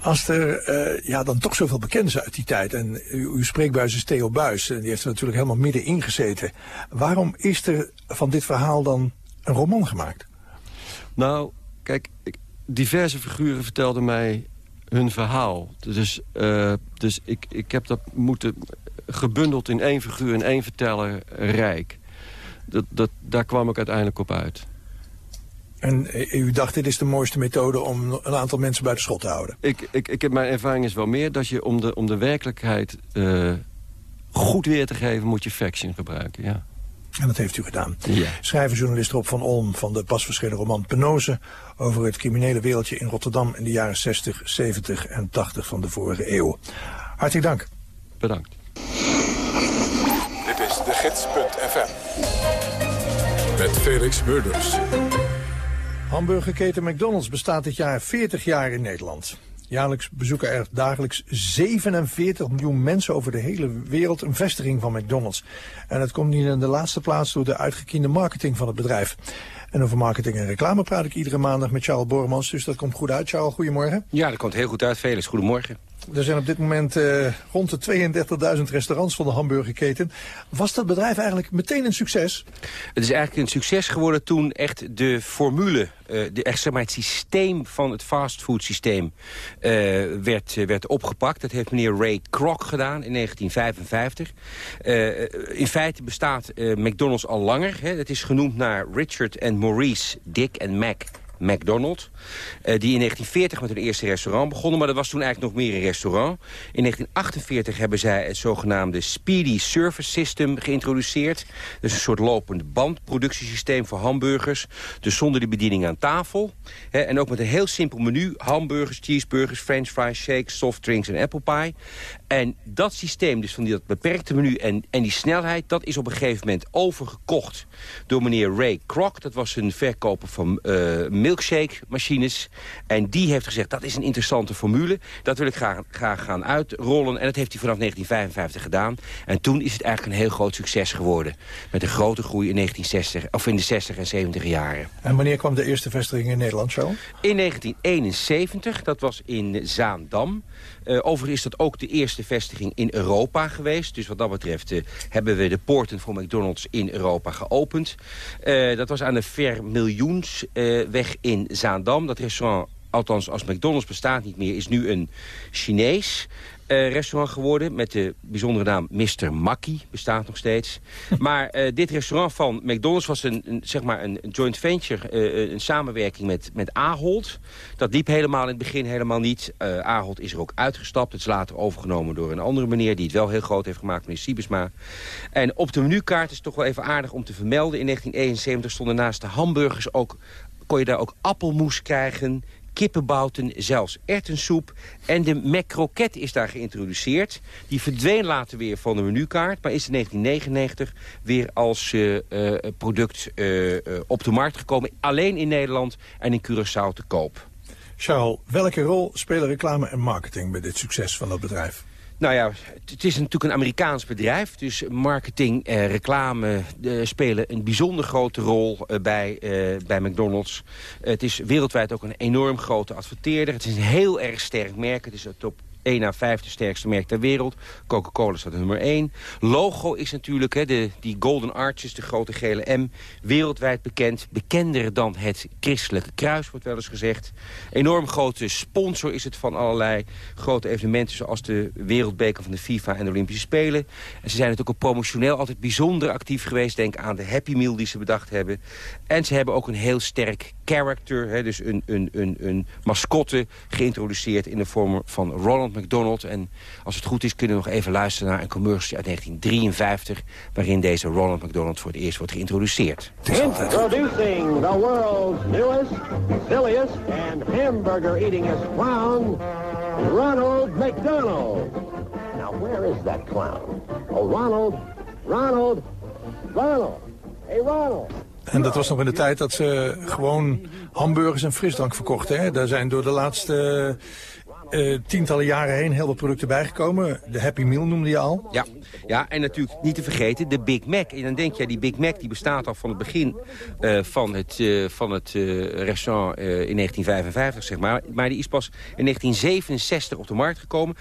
Als er eh, ja, dan toch zoveel bekend is uit die tijd... en uw, uw spreekbuis is Theo Buis, en die heeft er natuurlijk helemaal middenin gezeten... waarom is er van dit verhaal dan een roman gemaakt? Nou, kijk, diverse figuren vertelden mij hun verhaal. Dus, uh, dus ik, ik heb dat moeten gebundeld in één figuur, in één verteller, rijk. Dat, dat, daar kwam ik uiteindelijk op uit. En u dacht, dit is de mooiste methode om een aantal mensen bij de schot te houden? Ik, ik, ik heb, mijn ervaring is wel meer dat je om de, om de werkelijkheid uh, goed weer te geven... moet je faction gebruiken, ja. En dat heeft u gedaan. Ja. Schrijver-journalist Rob van Olm van de pas verschenen roman Penose... over het criminele wereldje in Rotterdam in de jaren 60, 70 en 80 van de vorige eeuw. Hartelijk dank. Bedankt. Dit is de gids.fm. Met Felix Murders. Hamburgerketen McDonald's bestaat dit jaar 40 jaar in Nederland. Jaarlijks bezoeken er dagelijks 47 miljoen mensen over de hele wereld een vestiging van McDonald's. En dat komt niet in de laatste plaats door de uitgekiende marketing van het bedrijf. En over marketing en reclame praat ik iedere maandag met Charles Bormans. Dus dat komt goed uit. Charles, goedemorgen. Ja, dat komt heel goed uit, Felix. Goedemorgen. Er zijn op dit moment uh, rond de 32.000 restaurants van de hamburgerketen. Was dat bedrijf eigenlijk meteen een succes? Het is eigenlijk een succes geworden toen echt de formule, uh, de, echt, zeg maar, het systeem van het fastfoodsysteem uh, werd, werd opgepakt. Dat heeft meneer Ray Kroc gedaan in 1955. in feite bestaat McDonald's al langer. Hè. Het is genoemd naar Richard en Maurice Dick en Mac McDonald. Uh, die in 1940 met hun eerste restaurant begonnen. Maar dat was toen eigenlijk nog meer een restaurant. In 1948 hebben zij het zogenaamde Speedy Service System geïntroduceerd. Dus een soort lopende bandproductiesysteem voor hamburgers. Dus zonder de bediening aan tafel. en ook met een heel simpel menu. Hamburgers, cheeseburgers, french fries, shakes, softdrinks en apple pie. En dat systeem, dus van die, dat beperkte menu en, en die snelheid... dat is op een gegeven moment overgekocht door meneer Ray Kroc. Dat was een verkoper van uh, milkshake-machines. En die heeft gezegd, dat is een interessante formule. Dat wil ik graag, graag gaan uitrollen. En dat heeft hij vanaf 1955 gedaan. En toen is het eigenlijk een heel groot succes geworden. Met een grote groei in, 1960, of in de 60 en 70 jaren. En wanneer kwam de eerste vestiging in Nederland, zo? In 1971, dat was in Zaandam. Uh, overigens is dat ook de eerste vestiging in Europa geweest. Dus wat dat betreft uh, hebben we de poorten voor McDonald's in Europa geopend. Uh, dat was aan de Vermiljoensweg in Zaandam. Dat restaurant althans als McDonald's bestaat niet meer, is nu een Chinees uh, restaurant geworden... met de bijzondere naam Mr. Makkie, bestaat nog steeds. maar uh, dit restaurant van McDonald's was een, een zeg maar een joint venture... Uh, een samenwerking met, met Ahold. Dat liep helemaal in het begin helemaal niet. Ahold is er ook uitgestapt. Het is later overgenomen door een andere meneer... die het wel heel groot heeft gemaakt, meneer Siebesma. En op de menukaart is toch wel even aardig om te vermelden. In 1971 stonden naast de hamburgers ook kon je daar ook appelmoes krijgen, kippenbouten, zelfs ertensoep. En de McCroket is daar geïntroduceerd. Die verdween later weer van de menukaart, maar is in 1999 weer als uh, uh, product uh, op de markt gekomen. Alleen in Nederland en in Curaçao te koop. Charles, welke rol spelen reclame en marketing bij dit succes van dat bedrijf? Nou ja, het is natuurlijk een Amerikaans bedrijf. Dus marketing en reclame uh, spelen een bijzonder grote rol uh, bij, bij McDonald's. het is wereldwijd ook een enorm grote adverteerder. Het is een heel erg sterk merk. Het is op 1 na 5 de sterkste merk ter wereld. Coca-Cola staat nummer 1. Logo is natuurlijk hè, de, die Golden Arches, de grote gele M, wereldwijd bekend. Bekender dan het christelijke kruis, wordt wel eens gezegd. Enorm grote sponsor is het van allerlei grote evenementen... zoals de wereldbeker van de FIFA en de Olympische Spelen. En ze zijn natuurlijk ook promotioneel altijd bijzonder actief geweest. Denk aan de Happy Meal die ze bedacht hebben. En ze hebben ook een heel sterk character, hè, dus een, een, een, een mascotte... geïntroduceerd in de vorm van Ronald McDonald. En als het goed is kunnen we nog even luisteren naar een commercial uit 1953... waarin deze Ronald McDonald voor het eerst wordt geïntroduceerd. Introducing the world's newest, silliest and hamburger-eatingest clown, Ronald McDonald. Now, where is that clown? Oh, Ronald, Ronald, Ronald. Hey, Ronald. En dat was nog in de tijd dat ze gewoon hamburgers en frisdrank verkochten. Hè? Daar zijn door de laatste uh, tientallen jaren heen heel veel producten bijgekomen. De Happy Meal noemde je al. Ja, ja en natuurlijk niet te vergeten de Big Mac. En dan denk je, die Big Mac die bestaat al van het begin uh, van het, uh, van het restaurant in 1955, zeg maar. Maar die is pas in 1967 op de markt gekomen.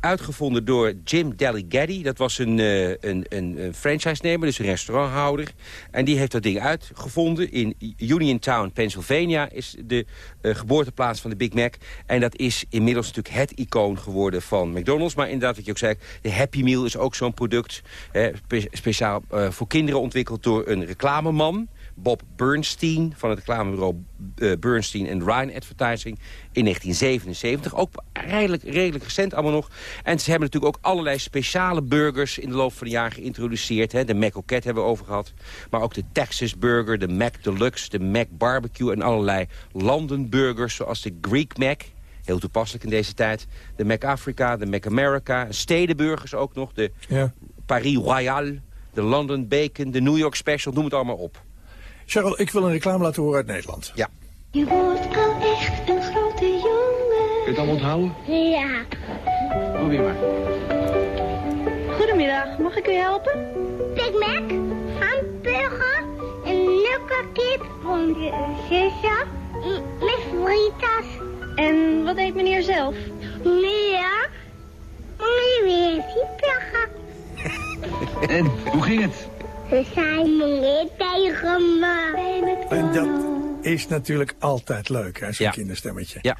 uitgevonden door Jim Delligatti. Dat was een, een, een franchise-nemer, dus een restauranthouder. En die heeft dat ding uitgevonden. In Uniontown, Pennsylvania is de geboorteplaats van de Big Mac. En dat is inmiddels natuurlijk het icoon geworden van McDonald's. Maar inderdaad, wat je ook zei, de Happy Meal is ook zo'n product. Hè, speciaal uh, voor kinderen ontwikkeld door een reclameman. Bob Bernstein van het reclamebureau uh, Bernstein Ryan Advertising in 1977. Ook redelijk, redelijk recent allemaal nog. En ze hebben natuurlijk ook allerlei speciale burgers in de loop van de jaren geïntroduceerd. Hè. De Mac Coquette hebben we over gehad. Maar ook de Texas Burger, de Mac Deluxe, de Mac Barbecue... en allerlei landenburgers zoals de Greek Mac... Heel toepasselijk in deze tijd. De Mac Africa, de Mac America, stedenburgers ook nog. De ja. Paris Royal, de London Bacon, de New York Special, noem het allemaal op. Charles, ik wil een reclame laten horen uit Nederland. Ja. Je wordt al echt een grote jongen. Kun je het allemaal onthouden? Ja. Probeer maar. Goedemiddag, mag ik u helpen? Big Mac, hamburger, een nukkerkip, een zusje, met fritas. En wat deed meneer zelf? Meneer, meneer weer gehad. En, hoe ging het? Ze zijn meneer tegen me. En dat is natuurlijk altijd leuk, hè, zo'n ja. kinderstemmetje. Ja.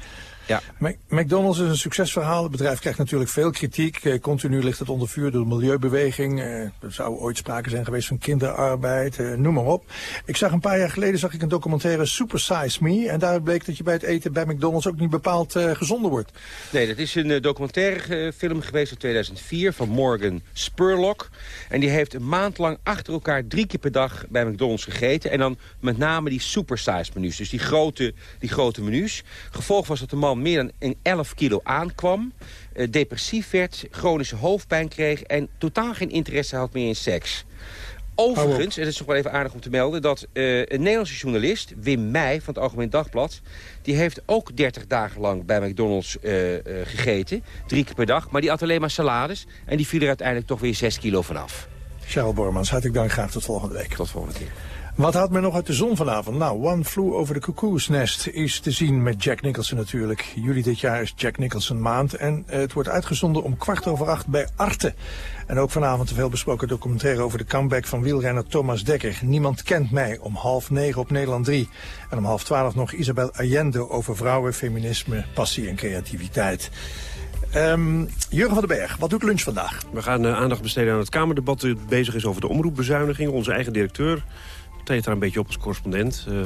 Ja. McDonald's is een succesverhaal. Het bedrijf krijgt natuurlijk veel kritiek. Eh, continu ligt het onder vuur door de milieubeweging. Eh, er zou ooit sprake zijn geweest van kinderarbeid. Eh, noem maar op. Ik zag een paar jaar geleden zag ik een documentaire Super Size Me. En daaruit bleek dat je bij het eten bij McDonald's ook niet bepaald gezonder wordt. Nee, dat is een documentaire film geweest uit 2004 van Morgan Spurlock. En die heeft een maand lang achter elkaar drie keer per dag bij McDonald's gegeten. En dan met name die Super Size menus. Dus die grote, die grote menus. Gevolg was dat de man meer dan 11 kilo aankwam. Uh, depressief werd, chronische hoofdpijn kreeg... en totaal geen interesse had meer in seks. Overigens, en het is nog wel even aardig om te melden... dat uh, een Nederlandse journalist, Wim Meij van het Algemeen Dagblad... die heeft ook 30 dagen lang bij McDonald's uh, gegeten. Drie keer per dag. Maar die had alleen maar salades. En die viel er uiteindelijk toch weer 6 kilo vanaf. Charles Bormans, hartelijk dank. Graag tot volgende week. Tot volgende keer. Wat houdt men nog uit de zon vanavond? Nou, One Flew Over the Cuckoo's Nest is te zien met Jack Nicholson natuurlijk. Juli dit jaar is Jack Nicholson maand en eh, het wordt uitgezonden om kwart over acht bij Arte. En ook vanavond een veelbesproken documentaire over de comeback van wielrenner Thomas Dekker. Niemand kent mij om half negen op Nederland 3. En om half twaalf nog Isabel Allende over vrouwen, feminisme, passie en creativiteit. Um, Jurgen van den Berg, wat doet lunch vandaag? We gaan uh, aandacht besteden aan het Kamerdebat dat bezig is over de omroepbezuiniging. Onze eigen directeur treedt daar een beetje op als correspondent. Uh,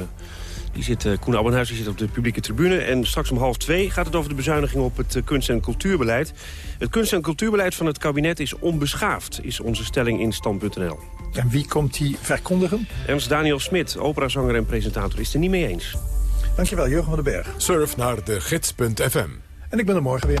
die zit, uh, Koen Abbenhuis die zit op de publieke tribune. En straks om half twee gaat het over de bezuiniging op het uh, kunst- en cultuurbeleid. Het kunst- en cultuurbeleid van het kabinet is onbeschaafd, is onze stelling in stand.nl. En wie komt die verkondigen? Ernst Daniel Smit, operazanger en presentator, is er niet mee eens. Dankjewel, Jurgen van den Berg. Surf naar de gids.fm. En ik ben er morgen weer.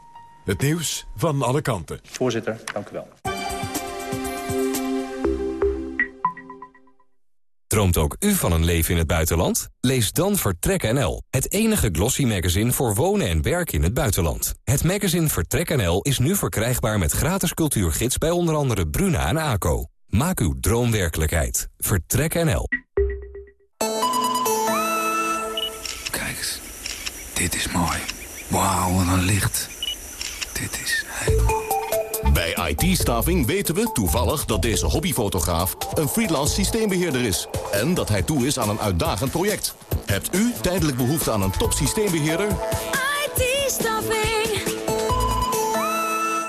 Het nieuws van alle kanten. Voorzitter, dank u wel. Droomt ook u van een leven in het buitenland? Lees dan Vertrek NL, het enige glossy magazine voor wonen en werken in het buitenland. Het magazine Vertrek NL is nu verkrijgbaar met gratis cultuurgids bij onder andere Bruna en ACO. Maak uw droom werkelijkheid. Vertrek NL. Kijk eens, dit is mooi. Wauw, wat een licht. Dit is Bij IT-staving weten we toevallig dat deze hobbyfotograaf een freelance systeembeheerder is. En dat hij toe is aan een uitdagend project. Hebt u tijdelijk behoefte aan een top systeembeheerder? IT-staving.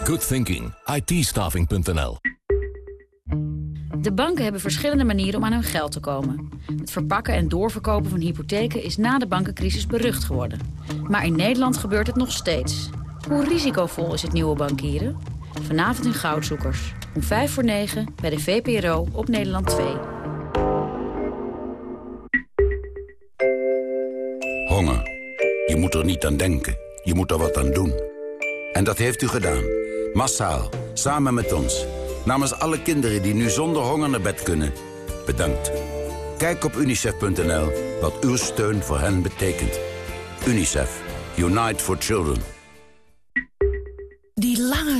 Good thinking. it De banken hebben verschillende manieren om aan hun geld te komen. Het verpakken en doorverkopen van hypotheken is na de bankencrisis berucht geworden. Maar in Nederland gebeurt het nog steeds. Hoe risicovol is het nieuwe bankieren? Vanavond in Goudzoekers. Om 5 voor 9 bij de VPRO op Nederland 2. Honger. Je moet er niet aan denken. Je moet er wat aan doen. En dat heeft u gedaan. Massaal. Samen met ons. Namens alle kinderen die nu zonder honger naar bed kunnen. Bedankt. Kijk op unicef.nl wat uw steun voor hen betekent. UNICEF. Unite for Children.